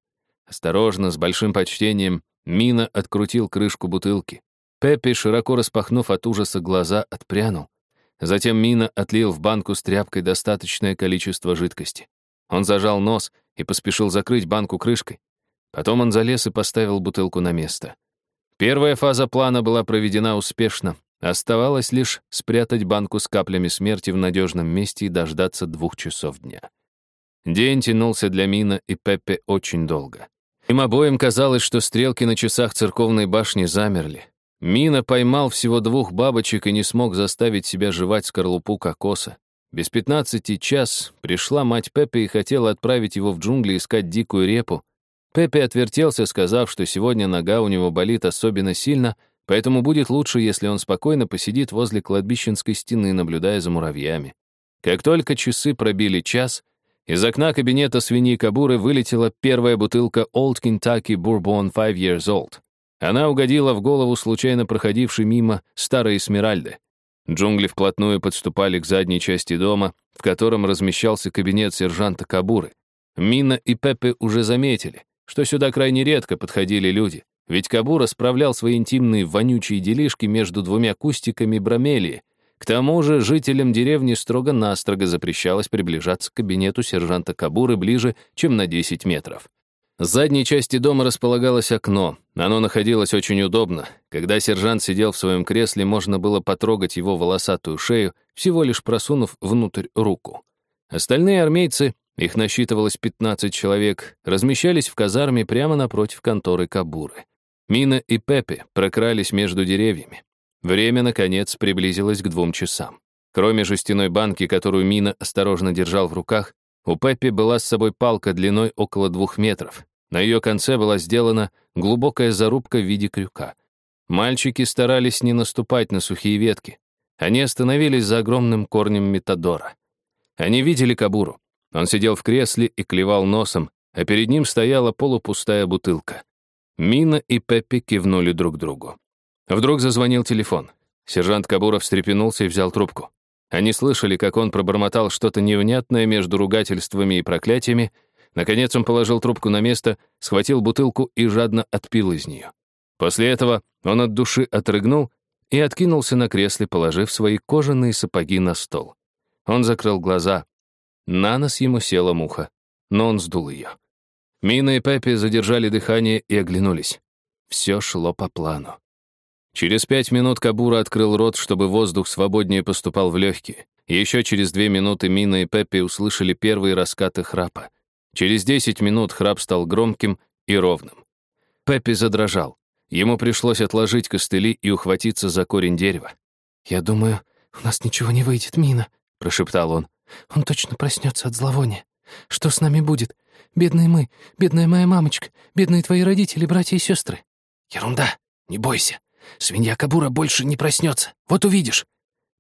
Осторожно, с большим почтением, Мина открутил крышку бутылки. Пеппи, широко распахнув от ужаса глаза, отпрянул. Затем Мина отлил в банку с тряпкой достаточное количество жидкости. Он зажал нос и поспешил закрыть банку крышкой. Потом он залез и поставил бутылку на место. Первая фаза плана была проведена успешно, Оставалось лишь спрятать банку с каплями смерти в надежном месте и дождаться двух часов дня. День тянулся для Мина и Пеппе очень долго. Им обоим казалось, что стрелки на часах церковной башни замерли. Мина поймал всего двух бабочек и не смог заставить себя жевать скорлупу кокоса. Без пятнадцати час пришла мать Пеппе и хотела отправить его в джунгли искать дикую репу. Пеппе отвертелся, сказав, что сегодня нога у него болит особенно сильно, Поэтому будет лучше, если он спокойно посидит возле кладбищенской стены, наблюдая за муравьями. Как только часы пробили час, из окна кабинета свиньи Кабуры вылетела первая бутылка Old Kentucky Bourbon Five Years Old. Она угодила в голову случайно проходившей мимо старой Эсмеральды. Джунгли вплотную подступали к задней части дома, в котором размещался кабинет сержанта Кабуры. Мина и Пеппе уже заметили, что сюда крайне редко подходили люди. Ведь Кабура справлял свои интимные вонючие делишки между двумя кустиками бромелии. К тому же жителям деревни строго-настрого запрещалось приближаться к кабинету сержанта Кабуры ближе, чем на 10 метров. С задней части дома располагалось окно. Оно находилось очень удобно. Когда сержант сидел в своем кресле, можно было потрогать его волосатую шею, всего лишь просунув внутрь руку. Остальные армейцы, их насчитывалось 15 человек, размещались в казарме прямо напротив конторы Кабуры. Мина и Пеппи прокрались между деревьями. Время, наконец, приблизилось к двум часам. Кроме жестяной банки, которую Мина осторожно держал в руках, у Пеппи была с собой палка длиной около двух метров. На ее конце была сделана глубокая зарубка в виде крюка. Мальчики старались не наступать на сухие ветки. Они остановились за огромным корнем метадора. Они видели Кабуру. Он сидел в кресле и клевал носом, а перед ним стояла полупустая бутылка. Мина и Пеппи кивнули друг другу. Вдруг зазвонил телефон. Сержант Кабуров встрепенулся и взял трубку. Они слышали, как он пробормотал что-то невнятное между ругательствами и проклятиями. Наконец он положил трубку на место, схватил бутылку и жадно отпил из нее. После этого он от души отрыгнул и откинулся на кресле, положив свои кожаные сапоги на стол. Он закрыл глаза. На нос ему села муха, но он сдул ее. Мина и Пеппи задержали дыхание и оглянулись. Все шло по плану. Через пять минут Кабура открыл рот, чтобы воздух свободнее поступал в легкие. Еще через две минуты Мина и Пеппи услышали первые раскаты храпа. Через десять минут храп стал громким и ровным. Пеппи задрожал. Ему пришлось отложить костыли и ухватиться за корень дерева. «Я думаю, у нас ничего не выйдет, Мина», — прошептал он. «Он точно проснется от зловония. Что с нами будет? Бедные мы, бедная моя мамочка, бедные твои родители, братья и сестры. Ерунда, не бойся. Свинья Кабура больше не проснется. Вот увидишь.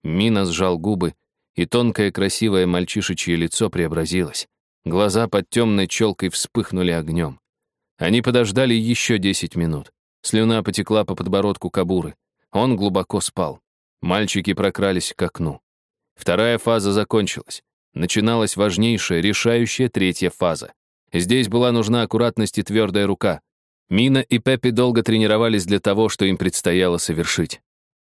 Мина сжал губы, и тонкое красивое мальчишечье лицо преобразилось. Глаза под темной челкой вспыхнули огнем. Они подождали еще десять минут. Слюна потекла по подбородку Кабуры. Он глубоко спал. Мальчики прокрались к окну. Вторая фаза закончилась. Начиналась важнейшая, решающая третья фаза. Здесь была нужна аккуратность и твердая рука. Мина и Пеппи долго тренировались для того, что им предстояло совершить.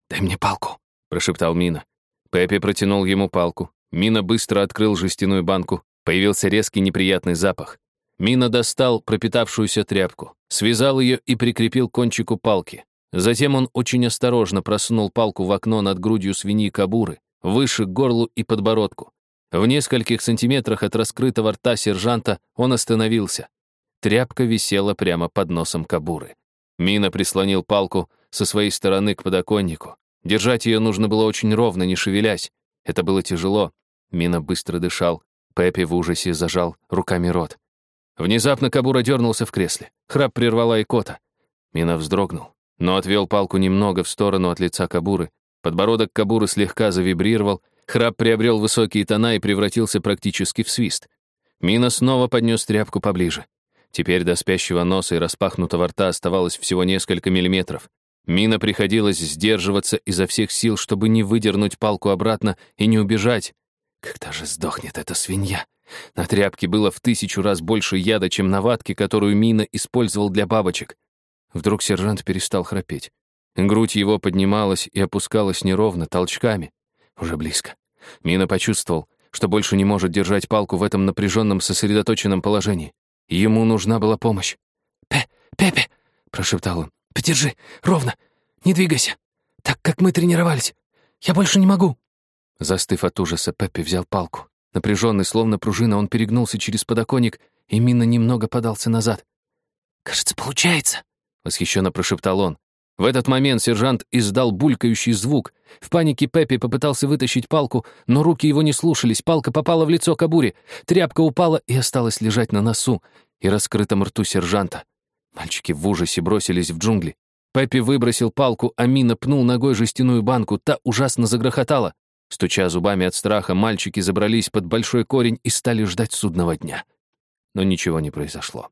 «Дай мне палку», — прошептал Мина. Пеппи протянул ему палку. Мина быстро открыл жестяную банку. Появился резкий неприятный запах. Мина достал пропитавшуюся тряпку, связал ее и прикрепил к кончику палки. Затем он очень осторожно просунул палку в окно над грудью свиньи Кабуры, выше к горлу и подбородку. В нескольких сантиметрах от раскрытого рта сержанта он остановился. Тряпка висела прямо под носом Кабуры. Мина прислонил палку со своей стороны к подоконнику. Держать ее нужно было очень ровно, не шевелясь. Это было тяжело. Мина быстро дышал. Пеппи в ужасе зажал руками рот. Внезапно Кабура дернулся в кресле. Храп прервала икота. Мина вздрогнул но отвел палку немного в сторону от лица Кабуры. Подбородок Кабуры слегка завибрировал, храп приобрел высокие тона и превратился практически в свист. Мина снова поднес тряпку поближе. Теперь до спящего носа и распахнутого рта оставалось всего несколько миллиметров. Мина приходилось сдерживаться изо всех сил, чтобы не выдернуть палку обратно и не убежать. Когда же сдохнет эта свинья? На тряпке было в тысячу раз больше яда, чем на ватке, которую Мина использовал для бабочек. Вдруг сержант перестал храпеть. Грудь его поднималась и опускалась неровно, толчками. Уже близко. Мина почувствовал, что больше не может держать палку в этом напряженном, сосредоточенном положении. Ему нужна была помощь. «Пе, Пепе!» — прошептал он. «Подержи, ровно, не двигайся, так как мы тренировались. Я больше не могу». Застыв от ужаса, Пеппи взял палку. Напряженный, словно пружина, он перегнулся через подоконник, и Мина немного подался назад. «Кажется, получается», восхищенно прошептал он. В этот момент сержант издал булькающий звук. В панике Пеппи попытался вытащить палку, но руки его не слушались. Палка попала в лицо Кабури. Тряпка упала и осталась лежать на носу и раскрытом рту сержанта. Мальчики в ужасе бросились в джунгли. Пеппи выбросил палку, а Мина пнул ногой жестяную банку. Та ужасно загрохотала. Стуча зубами от страха, мальчики забрались под большой корень и стали ждать судного дня. Но ничего не произошло.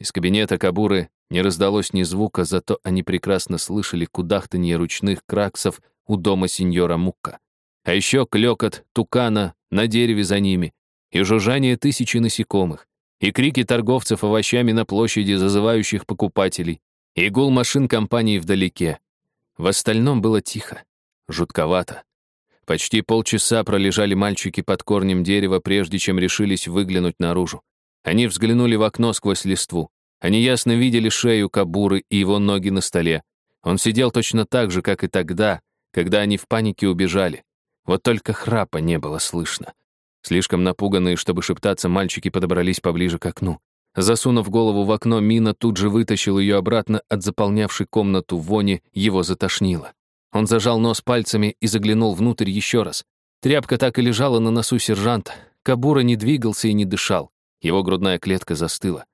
Из кабинета Кабуры не раздалось ни звука, зато они прекрасно слышали кудахтанье ручных краксов у дома сеньора Мукка. А еще клёкот тукана на дереве за ними, и жужжание тысячи насекомых, и крики торговцев овощами на площади, зазывающих покупателей, и гул машин компании вдалеке. В остальном было тихо, жутковато. Почти полчаса пролежали мальчики под корнем дерева, прежде чем решились выглянуть наружу. Они взглянули в окно сквозь листву. Они ясно видели шею Кабуры и его ноги на столе. Он сидел точно так же, как и тогда, когда они в панике убежали. Вот только храпа не было слышно. Слишком напуганные, чтобы шептаться, мальчики подобрались поближе к окну. Засунув голову в окно, Мина тут же вытащил ее обратно от заполнявшей комнату вони, его затошнило. Он зажал нос пальцами и заглянул внутрь еще раз. Тряпка так и лежала на носу сержанта. Кабура не двигался и не дышал. Его грудная клетка застыла.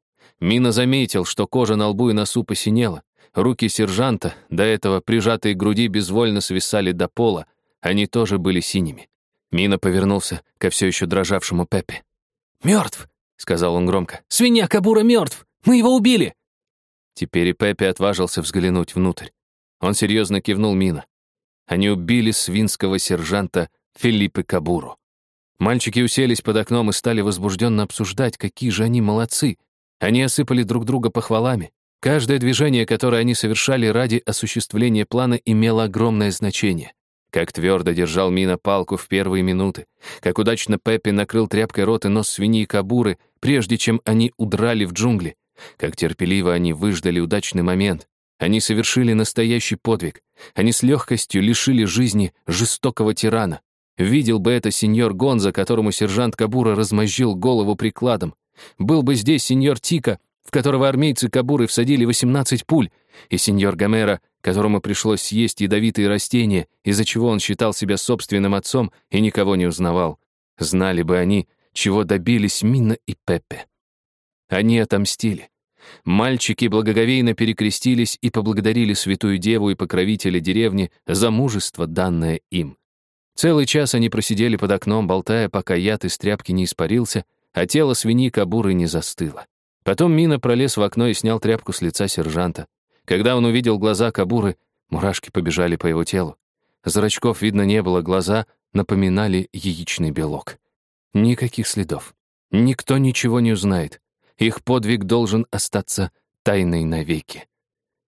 Мина заметил, что кожа на лбу и носу посинела. Руки сержанта, до этого прижатые к груди, безвольно свисали до пола. Они тоже были синими. Мина повернулся ко все еще дрожавшему Пеппе. «Мертв!» — сказал он громко. «Свинья Кабура мертв! Мы его убили!» Теперь и Пеппе отважился взглянуть внутрь. Он серьезно кивнул Мина. Они убили свинского сержанта Филиппе Кабуру. Мальчики уселись под окном и стали возбужденно обсуждать, какие же они молодцы, они осыпали друг друга похвалами. Каждое движение, которое они совершали ради осуществления плана, имело огромное значение. Как твердо держал Мина палку в первые минуты, как удачно Пеппи накрыл тряпкой рот и нос свиньи Кабуры, прежде чем они удрали в джунгли, как терпеливо они выждали удачный момент. Они совершили настоящий подвиг. Они с легкостью лишили жизни жестокого тирана. Видел бы это сеньор Гонза, которому сержант Кабура размозжил голову прикладом. Был бы здесь сеньор Тика, в которого армейцы Кабуры всадили 18 пуль, и сеньор Гомера, которому пришлось съесть ядовитые растения, из-за чего он считал себя собственным отцом и никого не узнавал. Знали бы они, чего добились Минна и Пеппе. Они отомстили. Мальчики благоговейно перекрестились и поблагодарили святую деву и покровителя деревни за мужество, данное им. Целый час они просидели под окном, болтая, пока яд из тряпки не испарился, а тело свиньи Кабуры не застыло. Потом Мина пролез в окно и снял тряпку с лица сержанта. Когда он увидел глаза Кабуры, мурашки побежали по его телу. Зрачков видно не было, глаза напоминали яичный белок. Никаких следов. Никто ничего не узнает. Их подвиг должен остаться тайной навеки.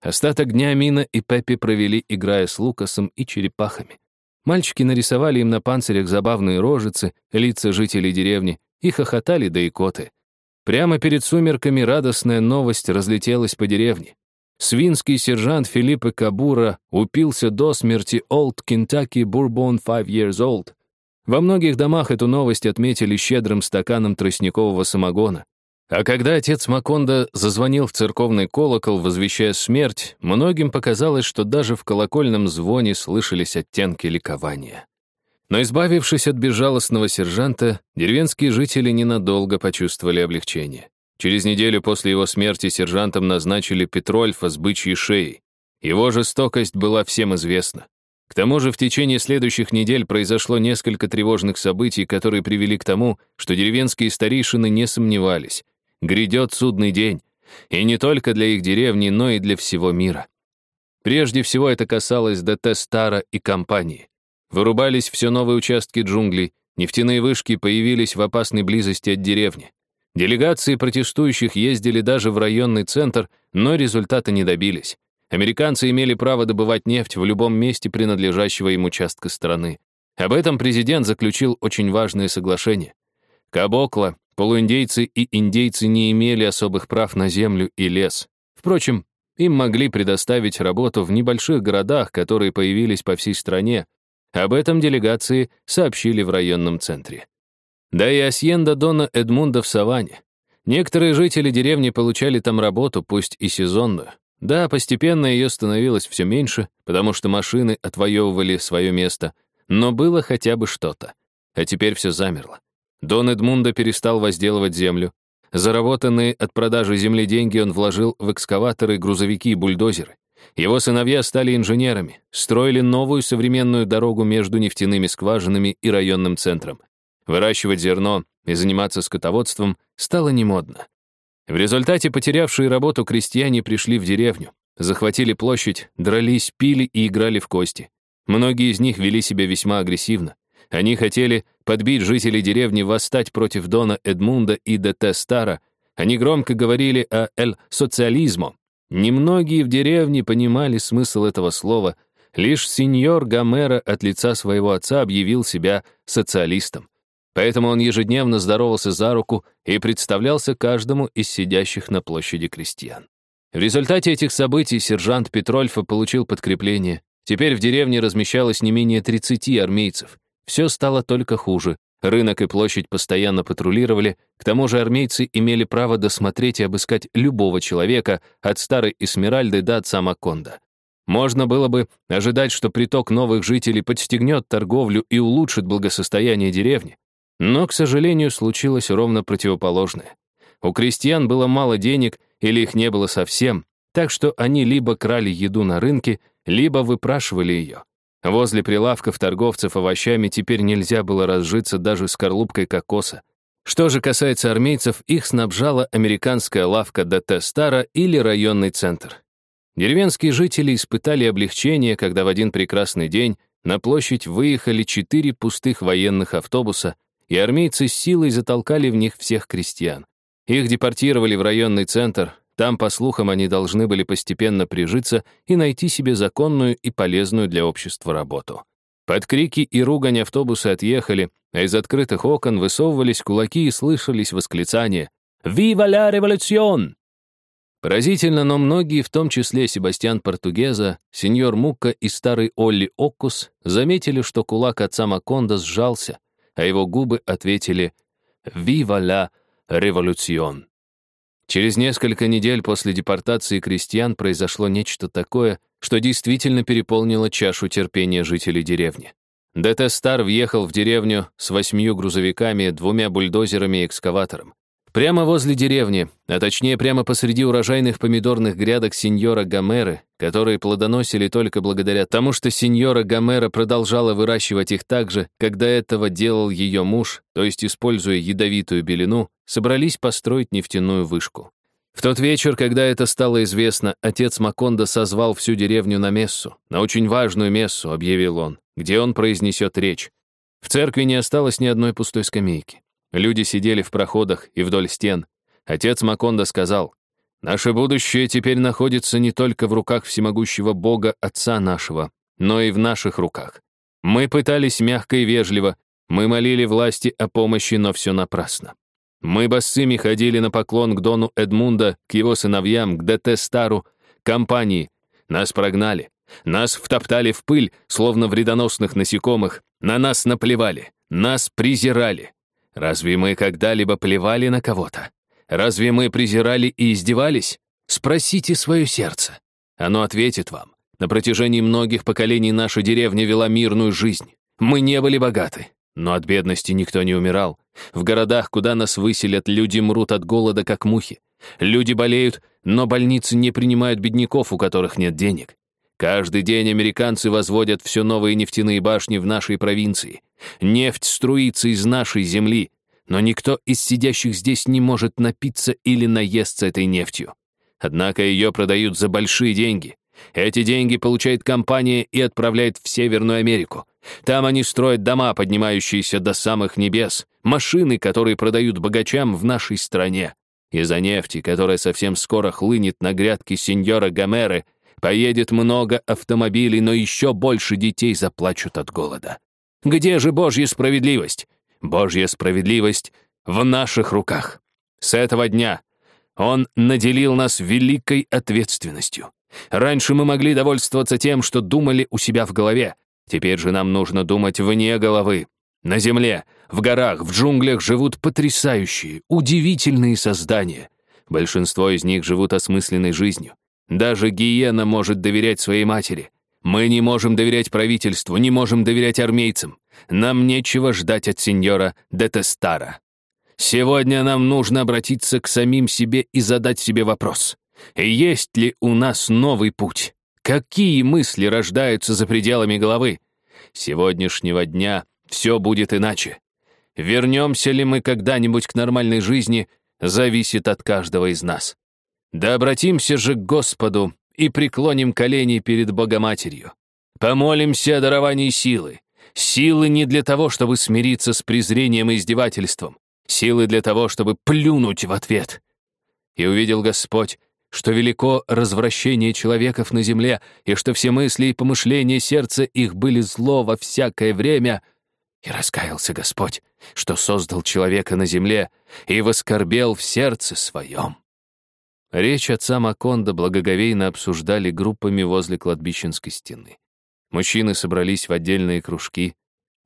Остаток дня Мина и Пеппи провели, играя с Лукасом и черепахами. Мальчики нарисовали им на панцирях забавные рожицы, лица жителей деревни, и хохотали до икоты. Прямо перед сумерками радостная новость разлетелась по деревне. Свинский сержант Филиппе Кабура упился до смерти Old Kentucky Bourbon Five Years Old. Во многих домах эту новость отметили щедрым стаканом тростникового самогона. А когда отец Маконда зазвонил в церковный колокол, возвещая смерть, многим показалось, что даже в колокольном звоне слышались оттенки ликования. Но избавившись от безжалостного сержанта, деревенские жители ненадолго почувствовали облегчение. Через неделю после его смерти сержантом назначили Петрольфа с бычьей шеей. Его жестокость была всем известна. К тому же в течение следующих недель произошло несколько тревожных событий, которые привели к тому, что деревенские старейшины не сомневались. Грядет судный день. И не только для их деревни, но и для всего мира. Прежде всего это касалось ДТ Стара и компании. Вырубались все новые участки джунглей, нефтяные вышки появились в опасной близости от деревни. Делегации протестующих ездили даже в районный центр, но результата не добились. Американцы имели право добывать нефть в любом месте принадлежащего им участка страны. Об этом президент заключил очень важное соглашение. Кабокла, полуиндейцы и индейцы не имели особых прав на землю и лес. Впрочем, им могли предоставить работу в небольших городах, которые появились по всей стране, об этом делегации сообщили в районном центре. Да и Асьенда Дона Эдмунда в Саванне. Некоторые жители деревни получали там работу, пусть и сезонную. Да, постепенно ее становилось все меньше, потому что машины отвоевывали свое место, но было хотя бы что-то. А теперь все замерло. Дон Эдмунда перестал возделывать землю. Заработанные от продажи земли деньги он вложил в экскаваторы, грузовики и бульдозеры. Его сыновья стали инженерами, строили новую современную дорогу между нефтяными скважинами и районным центром. Выращивать зерно и заниматься скотоводством стало немодно. В результате потерявшие работу крестьяне пришли в деревню, захватили площадь, дрались, пили и играли в кости. Многие из них вели себя весьма агрессивно. Они хотели подбить жителей деревни восстать против Дона Эдмунда и ДТ Стара. Они громко говорили о «эль-социализмо», Немногие в деревне понимали смысл этого слова, лишь сеньор Гомера от лица своего отца объявил себя социалистом. Поэтому он ежедневно здоровался за руку и представлялся каждому из сидящих на площади крестьян. В результате этих событий сержант Петрольфа получил подкрепление. Теперь в деревне размещалось не менее 30 армейцев. Все стало только хуже. Рынок и площадь постоянно патрулировали, к тому же армейцы имели право досмотреть и обыскать любого человека, от старой Эсмеральды до отца Маконда. Можно было бы ожидать, что приток новых жителей подстегнет торговлю и улучшит благосостояние деревни. Но, к сожалению, случилось ровно противоположное. У крестьян было мало денег или их не было совсем, так что они либо крали еду на рынке, либо выпрашивали ее. Возле прилавков торговцев овощами теперь нельзя было разжиться даже скорлупкой кокоса. Что же касается армейцев, их снабжала американская лавка ДТ Стара или районный центр. Деревенские жители испытали облегчение, когда в один прекрасный день на площадь выехали четыре пустых военных автобуса, и армейцы с силой затолкали в них всех крестьян. Их депортировали в районный центр, там, по слухам, они должны были постепенно прижиться и найти себе законную и полезную для общества работу. Под крики и ругань автобусы отъехали, а из открытых окон высовывались кулаки и слышались восклицания «Вива ля революцион!». Поразительно, но многие, в том числе Себастьян Португеза, сеньор Мукка и старый Олли Оккус, заметили, что кулак отца Маконда сжался, а его губы ответили «Вива ля революцион!». Через несколько недель после депортации крестьян произошло нечто такое, что действительно переполнило чашу терпения жителей деревни. ДТ Стар въехал в деревню с восьмью грузовиками, двумя бульдозерами и экскаватором. Прямо возле деревни, а точнее прямо посреди урожайных помидорных грядок сеньора Гомеры, которые плодоносили только благодаря тому, что сеньора Гомера продолжала выращивать их так же, как до этого делал ее муж, то есть используя ядовитую белину, собрались построить нефтяную вышку. В тот вечер, когда это стало известно, отец Макондо созвал всю деревню на мессу, на очень важную мессу, объявил он, где он произнесет речь. В церкви не осталось ни одной пустой скамейки. Люди сидели в проходах и вдоль стен. Отец Маконда сказал, «Наше будущее теперь находится не только в руках всемогущего Бога, Отца нашего, но и в наших руках. Мы пытались мягко и вежливо, мы молили власти о помощи, но все напрасно. Мы босыми ходили на поклон к Дону Эдмунда, к его сыновьям, к ДТ Стару, компании. Нас прогнали. Нас втоптали в пыль, словно вредоносных насекомых. На нас наплевали. Нас презирали. Разве мы когда-либо плевали на кого-то? Разве мы презирали и издевались? Спросите свое сердце. Оно ответит вам. На протяжении многих поколений наша деревня вела мирную жизнь. Мы не были богаты, но от бедности никто не умирал. В городах, куда нас выселят, люди мрут от голода, как мухи. Люди болеют, но больницы не принимают бедняков, у которых нет денег. Каждый день американцы возводят все новые нефтяные башни в нашей провинции. Нефть струится из нашей земли, но никто из сидящих здесь не может напиться или наесться этой нефтью. Однако ее продают за большие деньги. Эти деньги получает компания и отправляет в Северную Америку. Там они строят дома, поднимающиеся до самых небес, машины, которые продают богачам в нашей стране. Из-за нефти, которая совсем скоро хлынет на грядки сеньора Гомеры, поедет много автомобилей, но еще больше детей заплачут от голода. Где же Божья справедливость? Божья справедливость в наших руках. С этого дня Он наделил нас великой ответственностью. Раньше мы могли довольствоваться тем, что думали у себя в голове. Теперь же нам нужно думать вне головы. На земле, в горах, в джунглях живут потрясающие, удивительные создания. Большинство из них живут осмысленной жизнью. Даже гиена может доверять своей матери. Мы не можем доверять правительству, не можем доверять армейцам. Нам нечего ждать от сеньора Детестара. Сегодня нам нужно обратиться к самим себе и задать себе вопрос. Есть ли у нас новый путь? Какие мысли рождаются за пределами головы? Сегодняшнего дня все будет иначе. Вернемся ли мы когда-нибудь к нормальной жизни, зависит от каждого из нас. Да обратимся же к Господу и преклоним колени перед Богоматерью. Помолимся о даровании силы, Силы не для того, чтобы смириться с презрением и издевательством. Силы для того, чтобы плюнуть в ответ. И увидел Господь, что велико развращение человеков на земле, и что все мысли и помышления сердца их были зло во всякое время. И раскаялся Господь, что создал человека на земле, и воскорбел в сердце своем. Речь отца Маконда благоговейно обсуждали группами возле кладбищенской стены. Мужчины собрались в отдельные кружки.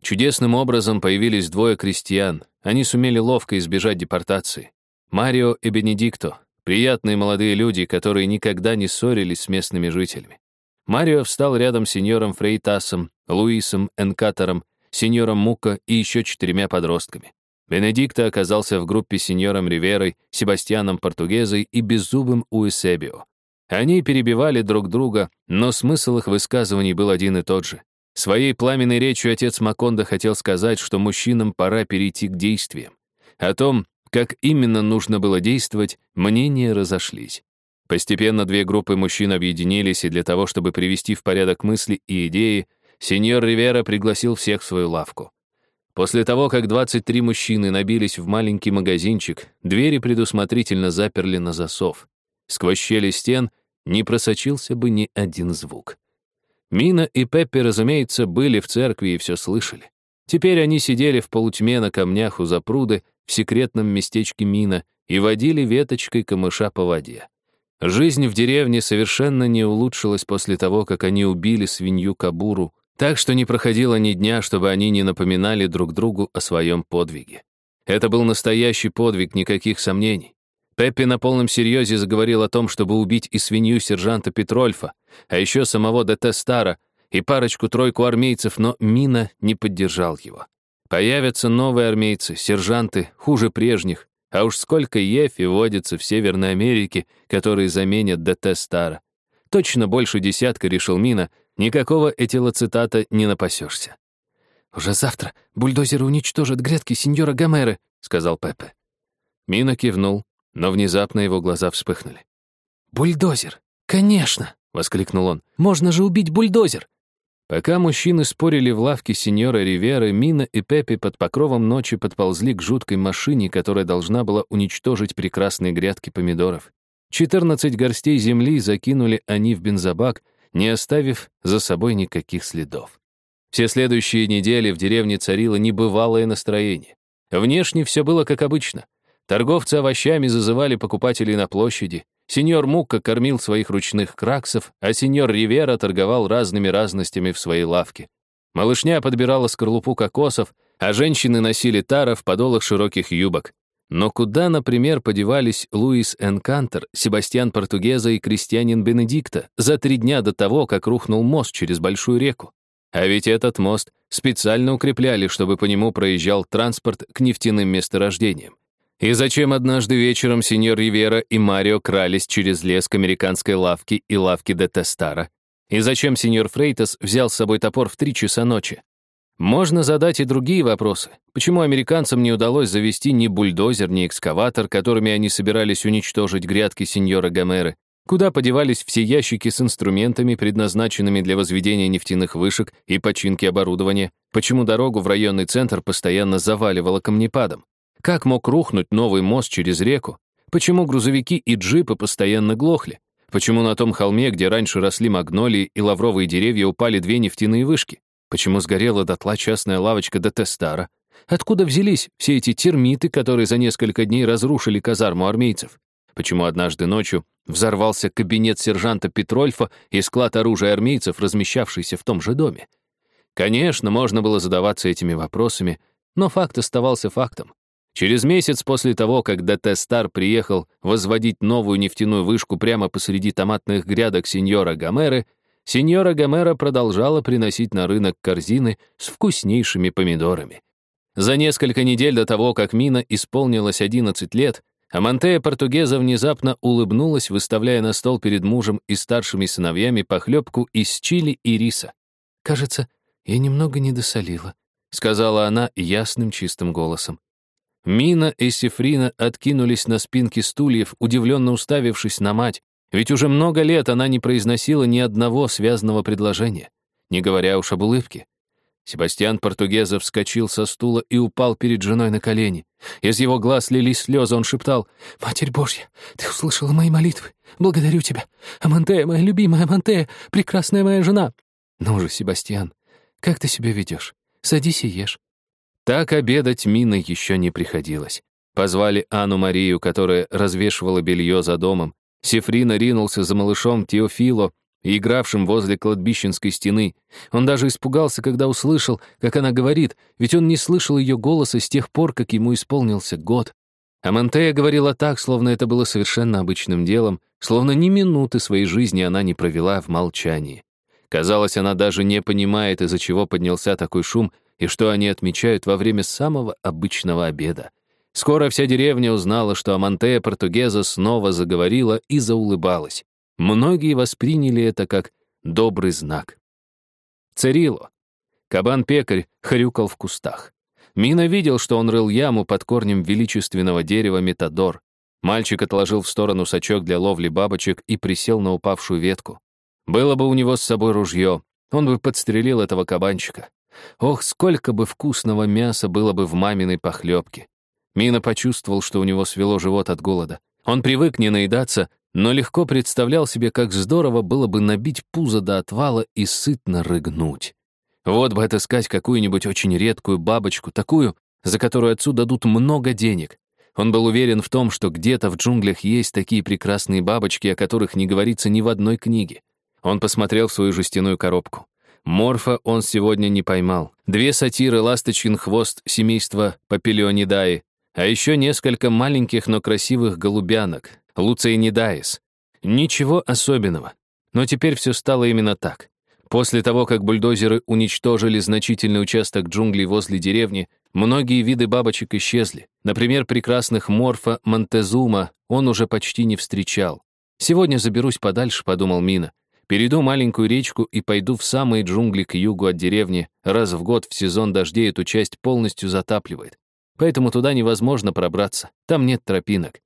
Чудесным образом появились двое крестьян. Они сумели ловко избежать депортации. Марио и Бенедикто — приятные молодые люди, которые никогда не ссорились с местными жителями. Марио встал рядом с сеньором Фрейтасом, Луисом Энкатором, сеньором Мука и еще четырьмя подростками. Бенедикто оказался в группе с сеньором Риверой, Себастьяном Португезой и беззубым Уэсебио. Они перебивали друг друга, но смысл их высказываний был один и тот же. Своей пламенной речью отец Маконда хотел сказать, что мужчинам пора перейти к действиям. О том, как именно нужно было действовать, мнения разошлись. Постепенно две группы мужчин объединились, и для того, чтобы привести в порядок мысли и идеи, сеньор Ривера пригласил всех в свою лавку. После того, как 23 мужчины набились в маленький магазинчик, двери предусмотрительно заперли на засов. Сквозь щели стен не просочился бы ни один звук. Мина и Пеппи, разумеется, были в церкви и все слышали. Теперь они сидели в полутьме на камнях у запруды в секретном местечке Мина и водили веточкой камыша по воде. Жизнь в деревне совершенно не улучшилась после того, как они убили свинью Кабуру, так что не проходило ни дня, чтобы они не напоминали друг другу о своем подвиге. Это был настоящий подвиг, никаких сомнений. Пеппи на полном серьезе заговорил о том, чтобы убить и свинью сержанта Петрольфа, а еще самого ДТ Стара и парочку-тройку армейцев, но Мина не поддержал его. Появятся новые армейцы, сержанты, хуже прежних, а уж сколько ефи водится в Северной Америке, которые заменят ДТ Стара. Точно больше десятка, решил Мина, никакого этилоцитата не напасешься. «Уже завтра бульдозеры уничтожат грядки сеньора Гомеры», — сказал Пеппе. Мина кивнул, но внезапно его глаза вспыхнули. «Бульдозер! Конечно!» — воскликнул он. «Можно же убить бульдозер!» Пока мужчины спорили в лавке сеньора Ривера, Мина и Пеппи под покровом ночи подползли к жуткой машине, которая должна была уничтожить прекрасные грядки помидоров. 14 горстей земли закинули они в бензобак, не оставив за собой никаких следов. Все следующие недели в деревне царило небывалое настроение. Внешне все было как обычно. Торговцы овощами зазывали покупателей на площади, Сеньор Мукка кормил своих ручных краксов, а сеньор Ривера торговал разными разностями в своей лавке. Малышня подбирала скорлупу кокосов, а женщины носили тара в подолах широких юбок. Но куда, например, подевались Луис Энкантер, Себастьян Португеза и крестьянин Бенедикта за три дня до того, как рухнул мост через большую реку? А ведь этот мост специально укрепляли, чтобы по нему проезжал транспорт к нефтяным месторождениям. И зачем однажды вечером сеньор Ривера и Марио крались через лес к американской лавке и лавке де Тестара? И зачем сеньор Фрейтас взял с собой топор в три часа ночи? Можно задать и другие вопросы. Почему американцам не удалось завести ни бульдозер, ни экскаватор, которыми они собирались уничтожить грядки сеньора Гомеры? Куда подевались все ящики с инструментами, предназначенными для возведения нефтяных вышек и починки оборудования? Почему дорогу в районный центр постоянно заваливало камнепадом? Как мог рухнуть новый мост через реку? Почему грузовики и джипы постоянно глохли? Почему на том холме, где раньше росли магнолии и лавровые деревья, упали две нефтяные вышки? Почему сгорела дотла частная лавочка до Тестара? Откуда взялись все эти термиты, которые за несколько дней разрушили казарму армейцев? Почему однажды ночью взорвался кабинет сержанта Петрольфа и склад оружия армейцев, размещавшийся в том же доме? Конечно, можно было задаваться этими вопросами, но факт оставался фактом. Через месяц после того, как ДТ Стар приехал возводить новую нефтяную вышку прямо посреди томатных грядок сеньора Гомеры, сеньора Гомера продолжала приносить на рынок корзины с вкуснейшими помидорами. За несколько недель до того, как Мина исполнилось 11 лет, Амантея Португеза внезапно улыбнулась, выставляя на стол перед мужем и старшими сыновьями похлебку из чили и риса. «Кажется, я немного недосолила», — сказала она ясным чистым голосом. Мина и Сефрина откинулись на спинки стульев, удивленно уставившись на мать, ведь уже много лет она не произносила ни одного связанного предложения, не говоря уж об улыбке. Себастьян Португезов вскочил со стула и упал перед женой на колени. Из его глаз лились слезы, он шептал, «Матерь Божья, ты услышала мои молитвы. Благодарю тебя. Амантея, моя любимая Амантея, прекрасная моя жена». «Ну же, Себастьян, как ты себя ведешь? Садись и ешь. Так обедать Мина еще не приходилось. Позвали Анну Марию, которая развешивала белье за домом. Сефрина ринулся за малышом Теофило, игравшим возле кладбищенской стены. Он даже испугался, когда услышал, как она говорит, ведь он не слышал ее голоса с тех пор, как ему исполнился год. А Монтея говорила так, словно это было совершенно обычным делом, словно ни минуты своей жизни она не провела в молчании. Казалось, она даже не понимает, из-за чего поднялся такой шум, и что они отмечают во время самого обычного обеда. Скоро вся деревня узнала, что Амантея Португеза снова заговорила и заулыбалась. Многие восприняли это как добрый знак. Царило. Кабан-пекарь хрюкал в кустах. Мина видел, что он рыл яму под корнем величественного дерева метадор. Мальчик отложил в сторону сачок для ловли бабочек и присел на упавшую ветку. Было бы у него с собой ружье, он бы подстрелил этого кабанчика. Ох, сколько бы вкусного мяса было бы в маминой похлебке. Мина почувствовал, что у него свело живот от голода. Он привык не наедаться, но легко представлял себе, как здорово было бы набить пузо до отвала и сытно рыгнуть. Вот бы отыскать какую-нибудь очень редкую бабочку, такую, за которую отцу дадут много денег. Он был уверен в том, что где-то в джунглях есть такие прекрасные бабочки, о которых не говорится ни в одной книге. Он посмотрел в свою жестяную коробку. Морфа он сегодня не поймал. Две сатиры «Ласточкин хвост» семейства Папилионидаи, а еще несколько маленьких, но красивых голубянок, Луцейнидаис. Ничего особенного. Но теперь все стало именно так. После того, как бульдозеры уничтожили значительный участок джунглей возле деревни, многие виды бабочек исчезли. Например, прекрасных морфа Монтезума он уже почти не встречал. «Сегодня заберусь подальше», — подумал Мина. Перейду маленькую речку и пойду в самые джунгли к югу от деревни. Раз в год в сезон дождей эту часть полностью затапливает. Поэтому туда невозможно пробраться. Там нет тропинок.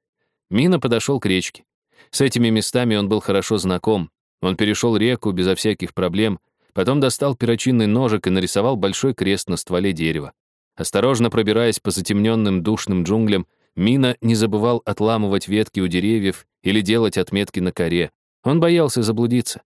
Мина подошел к речке. С этими местами он был хорошо знаком. Он перешел реку безо всяких проблем. потом достал перочинный ножик и нарисовал большой крест на стволе дерева. Осторожно пробираясь по затемненным душным джунглям, Мина не забывал отламывать ветки у деревьев или делать отметки на коре. Он боялся заблудиться.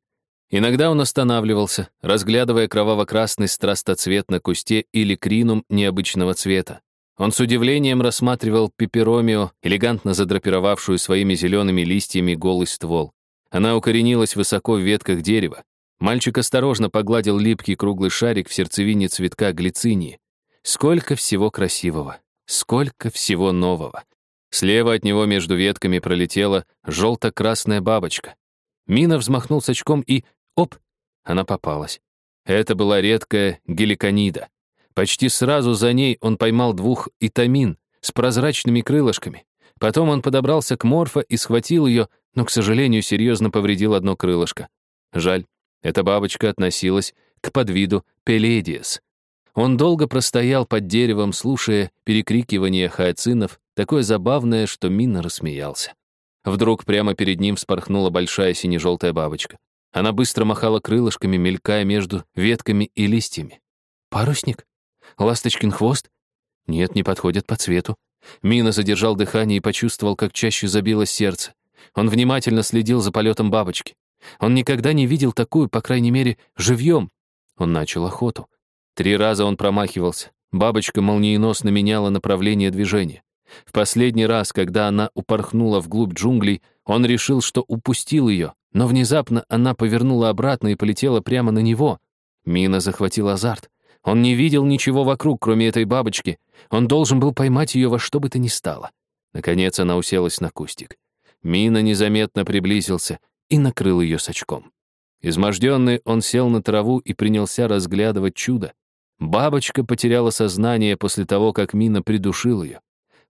Иногда он останавливался, разглядывая кроваво-красный страстоцвет на кусте или кринум необычного цвета. Он с удивлением рассматривал пеперомио, элегантно задрапировавшую своими зелеными листьями голый ствол. Она укоренилась высоко в ветках дерева. Мальчик осторожно погладил липкий круглый шарик в сердцевине цветка глицинии. Сколько всего красивого, сколько всего нового. Слева от него между ветками пролетела желто-красная бабочка. Мина взмахнул с очком и Оп! Она попалась. Это была редкая геликонида. Почти сразу за ней он поймал двух итамин с прозрачными крылышками. Потом он подобрался к Морфа и схватил ее, но, к сожалению, серьезно повредил одно крылышко. Жаль, эта бабочка относилась к подвиду Пеледиес. Он долго простоял под деревом, слушая перекрикивание хаоцинов, такое забавное, что Минна рассмеялся. Вдруг прямо перед ним вспорхнула большая сине-желтая бабочка. Она быстро махала крылышками, мелькая между ветками и листьями. «Парусник? Ласточкин хвост?» «Нет, не подходит по цвету». Мина задержал дыхание и почувствовал, как чаще забилось сердце. Он внимательно следил за полетом бабочки. Он никогда не видел такую, по крайней мере, живьем. Он начал охоту. Три раза он промахивался. Бабочка молниеносно меняла направление движения. В последний раз, когда она упорхнула вглубь джунглей, он решил, что упустил ее, но внезапно она повернула обратно и полетела прямо на него. Мина захватил азарт. Он не видел ничего вокруг, кроме этой бабочки. Он должен был поймать ее во что бы то ни стало. Наконец она уселась на кустик. Мина незаметно приблизился и накрыл ее с очком. Изможденный, он сел на траву и принялся разглядывать чудо. Бабочка потеряла сознание после того, как Мина придушил ее.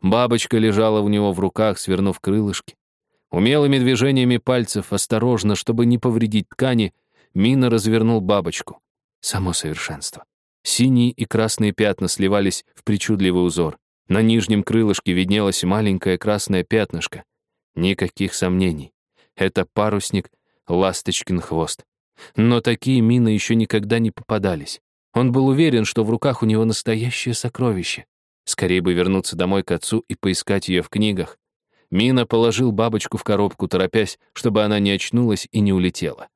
Бабочка лежала у него в руках, свернув крылышки. Умелыми движениями пальцев, осторожно, чтобы не повредить ткани, Мина развернул бабочку. Само совершенство. Синие и красные пятна сливались в причудливый узор. На нижнем крылышке виднелось маленькое красное пятнышко. Никаких сомнений. Это парусник «Ласточкин хвост». Но такие мины еще никогда не попадались. Он был уверен, что в руках у него настоящее сокровище. Скорее бы вернуться домой к отцу и поискать ее в книгах. Мина положил бабочку в коробку, торопясь, чтобы она не очнулась и не улетела.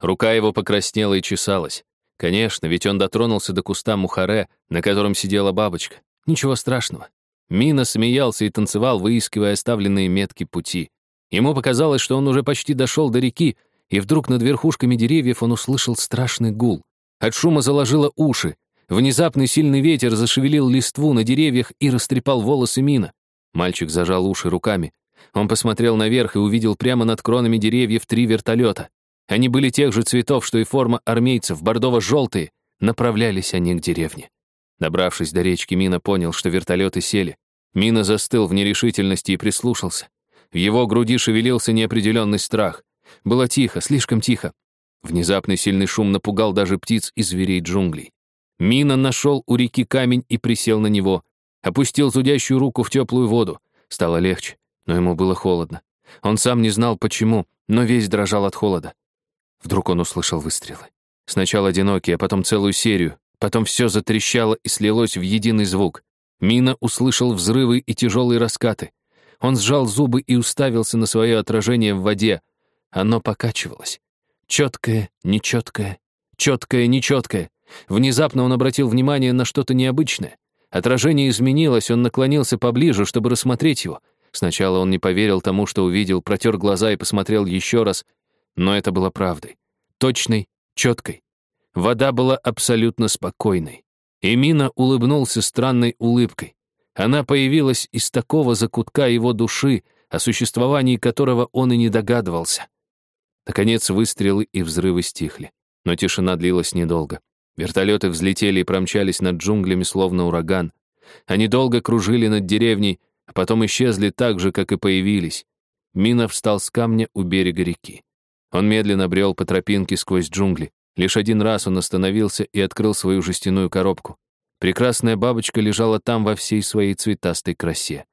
Рука его покраснела и чесалась. Конечно, ведь он дотронулся до куста мухаре, на котором сидела бабочка. Ничего страшного. Мина смеялся и танцевал, выискивая оставленные метки пути. Ему показалось, что он уже почти дошел до реки, и вдруг над верхушками деревьев он услышал страшный гул. От шума заложило уши. Внезапный сильный ветер зашевелил листву на деревьях и растрепал волосы Мина. Мальчик зажал уши руками. Он посмотрел наверх и увидел прямо над кронами деревьев три вертолета. Они были тех же цветов, что и форма армейцев, бордово-желтые. Направлялись они к деревне. Добравшись до речки, Мина понял, что вертолеты сели. Мина застыл в нерешительности и прислушался. В его груди шевелился неопределенный страх. Было тихо, слишком тихо. Внезапный сильный шум напугал даже птиц и зверей джунглей. Мина нашел у реки камень и присел на него. Опустил зудящую руку в теплую воду. Стало легче, но ему было холодно. Он сам не знал, почему, но весь дрожал от холода. Вдруг он услышал выстрелы. Сначала одинокие, а потом целую серию. Потом все затрещало и слилось в единый звук. Мина услышал взрывы и тяжелые раскаты. Он сжал зубы и уставился на свое отражение в воде. Оно покачивалось. Четкое, нечеткое, четкое, нечеткое. Внезапно он обратил внимание на что-то необычное. Отражение изменилось, он наклонился поближе, чтобы рассмотреть его. Сначала он не поверил тому, что увидел, протер глаза и посмотрел еще раз, но это было правдой. Точной, четкой. Вода была абсолютно спокойной. И Мина улыбнулся странной улыбкой. Она появилась из такого закутка его души, о существовании которого он и не догадывался. Наконец выстрелы и взрывы стихли. Но тишина длилась недолго. Вертолеты взлетели и промчались над джунглями, словно ураган. Они долго кружили над деревней, а потом исчезли так же, как и появились. Мина встал с камня у берега реки. Он медленно брел по тропинке сквозь джунгли. Лишь один раз он остановился и открыл свою жестяную коробку. Прекрасная бабочка лежала там во всей своей цветастой красе.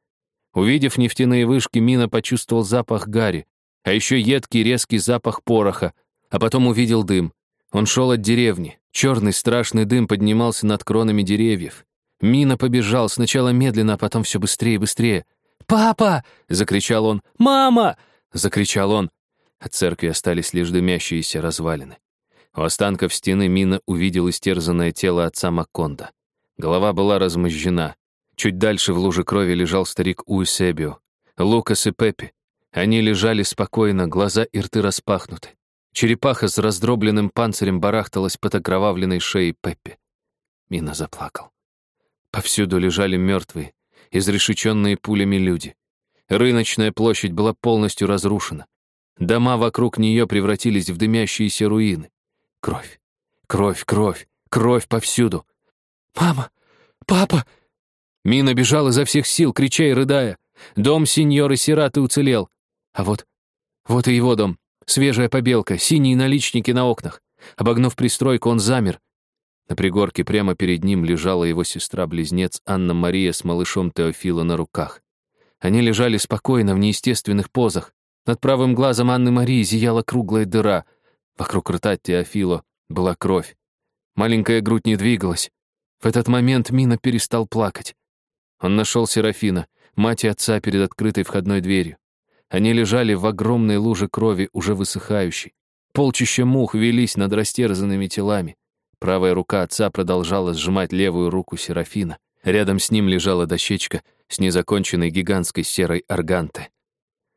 Увидев нефтяные вышки, Мина почувствовал запах гари, а еще едкий резкий запах пороха, а потом увидел дым. Он шел от деревни. Черный страшный дым поднимался над кронами деревьев. Мина побежал, сначала медленно, а потом все быстрее и быстрее. «Папа!» — закричал он. «Мама!» — закричал он. От церкви остались лишь дымящиеся развалины. У останков стены Мина увидел истерзанное тело отца Макконда. Голова была размозжена. Чуть дальше в луже крови лежал старик Уэсебио. Лукас и Пеппи. Они лежали спокойно, глаза и рты распахнуты. Черепаха с раздробленным панцирем барахталась под окровавленной шеей Пеппи. Мина заплакал. Повсюду лежали мертвые, изрешеченные пулями люди. Рыночная площадь была полностью разрушена. Дома вокруг нее превратились в дымящиеся руины. Кровь, кровь, кровь, кровь повсюду. «Мама! Папа!» Мина бежал изо всех сил, крича и рыдая. Дом сеньоры Сираты уцелел. А вот, вот и его дом. Свежая побелка, синие наличники на окнах. Обогнув пристройку, он замер. На пригорке прямо перед ним лежала его сестра-близнец Анна-Мария с малышом Теофила на руках. Они лежали спокойно в неестественных позах. Над правым глазом Анны-Марии зияла круглая дыра. Вокруг рта Теофила была кровь. Маленькая грудь не двигалась. В этот момент Мина перестал плакать. Он нашел Серафина, мать и отца перед открытой входной дверью. Они лежали в огромной луже крови, уже высыхающей. Полчища мух велись над растерзанными телами. Правая рука отца продолжала сжимать левую руку Серафина. Рядом с ним лежала дощечка с незаконченной гигантской серой арганты.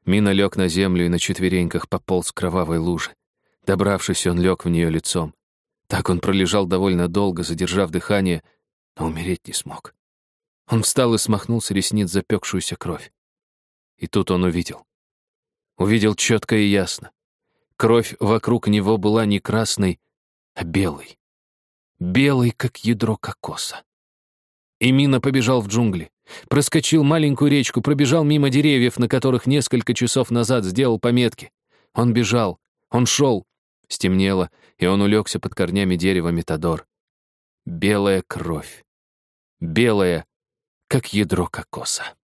Мина лег на землю и на четвереньках пополз к кровавой луже. Добравшись, он лег в нее лицом. Так он пролежал довольно долго, задержав дыхание, но умереть не смог. Он встал и смахнул с ресниц запекшуюся кровь. И тут он увидел. Увидел четко и ясно. Кровь вокруг него была не красной, а белой. Белой, как ядро кокоса. И Мина побежал в джунгли. Проскочил маленькую речку, пробежал мимо деревьев, на которых несколько часов назад сделал пометки. Он бежал, он шел. Стемнело, и он улегся под корнями дерева Метадор. Белая кровь. Белая, как ядро кокоса.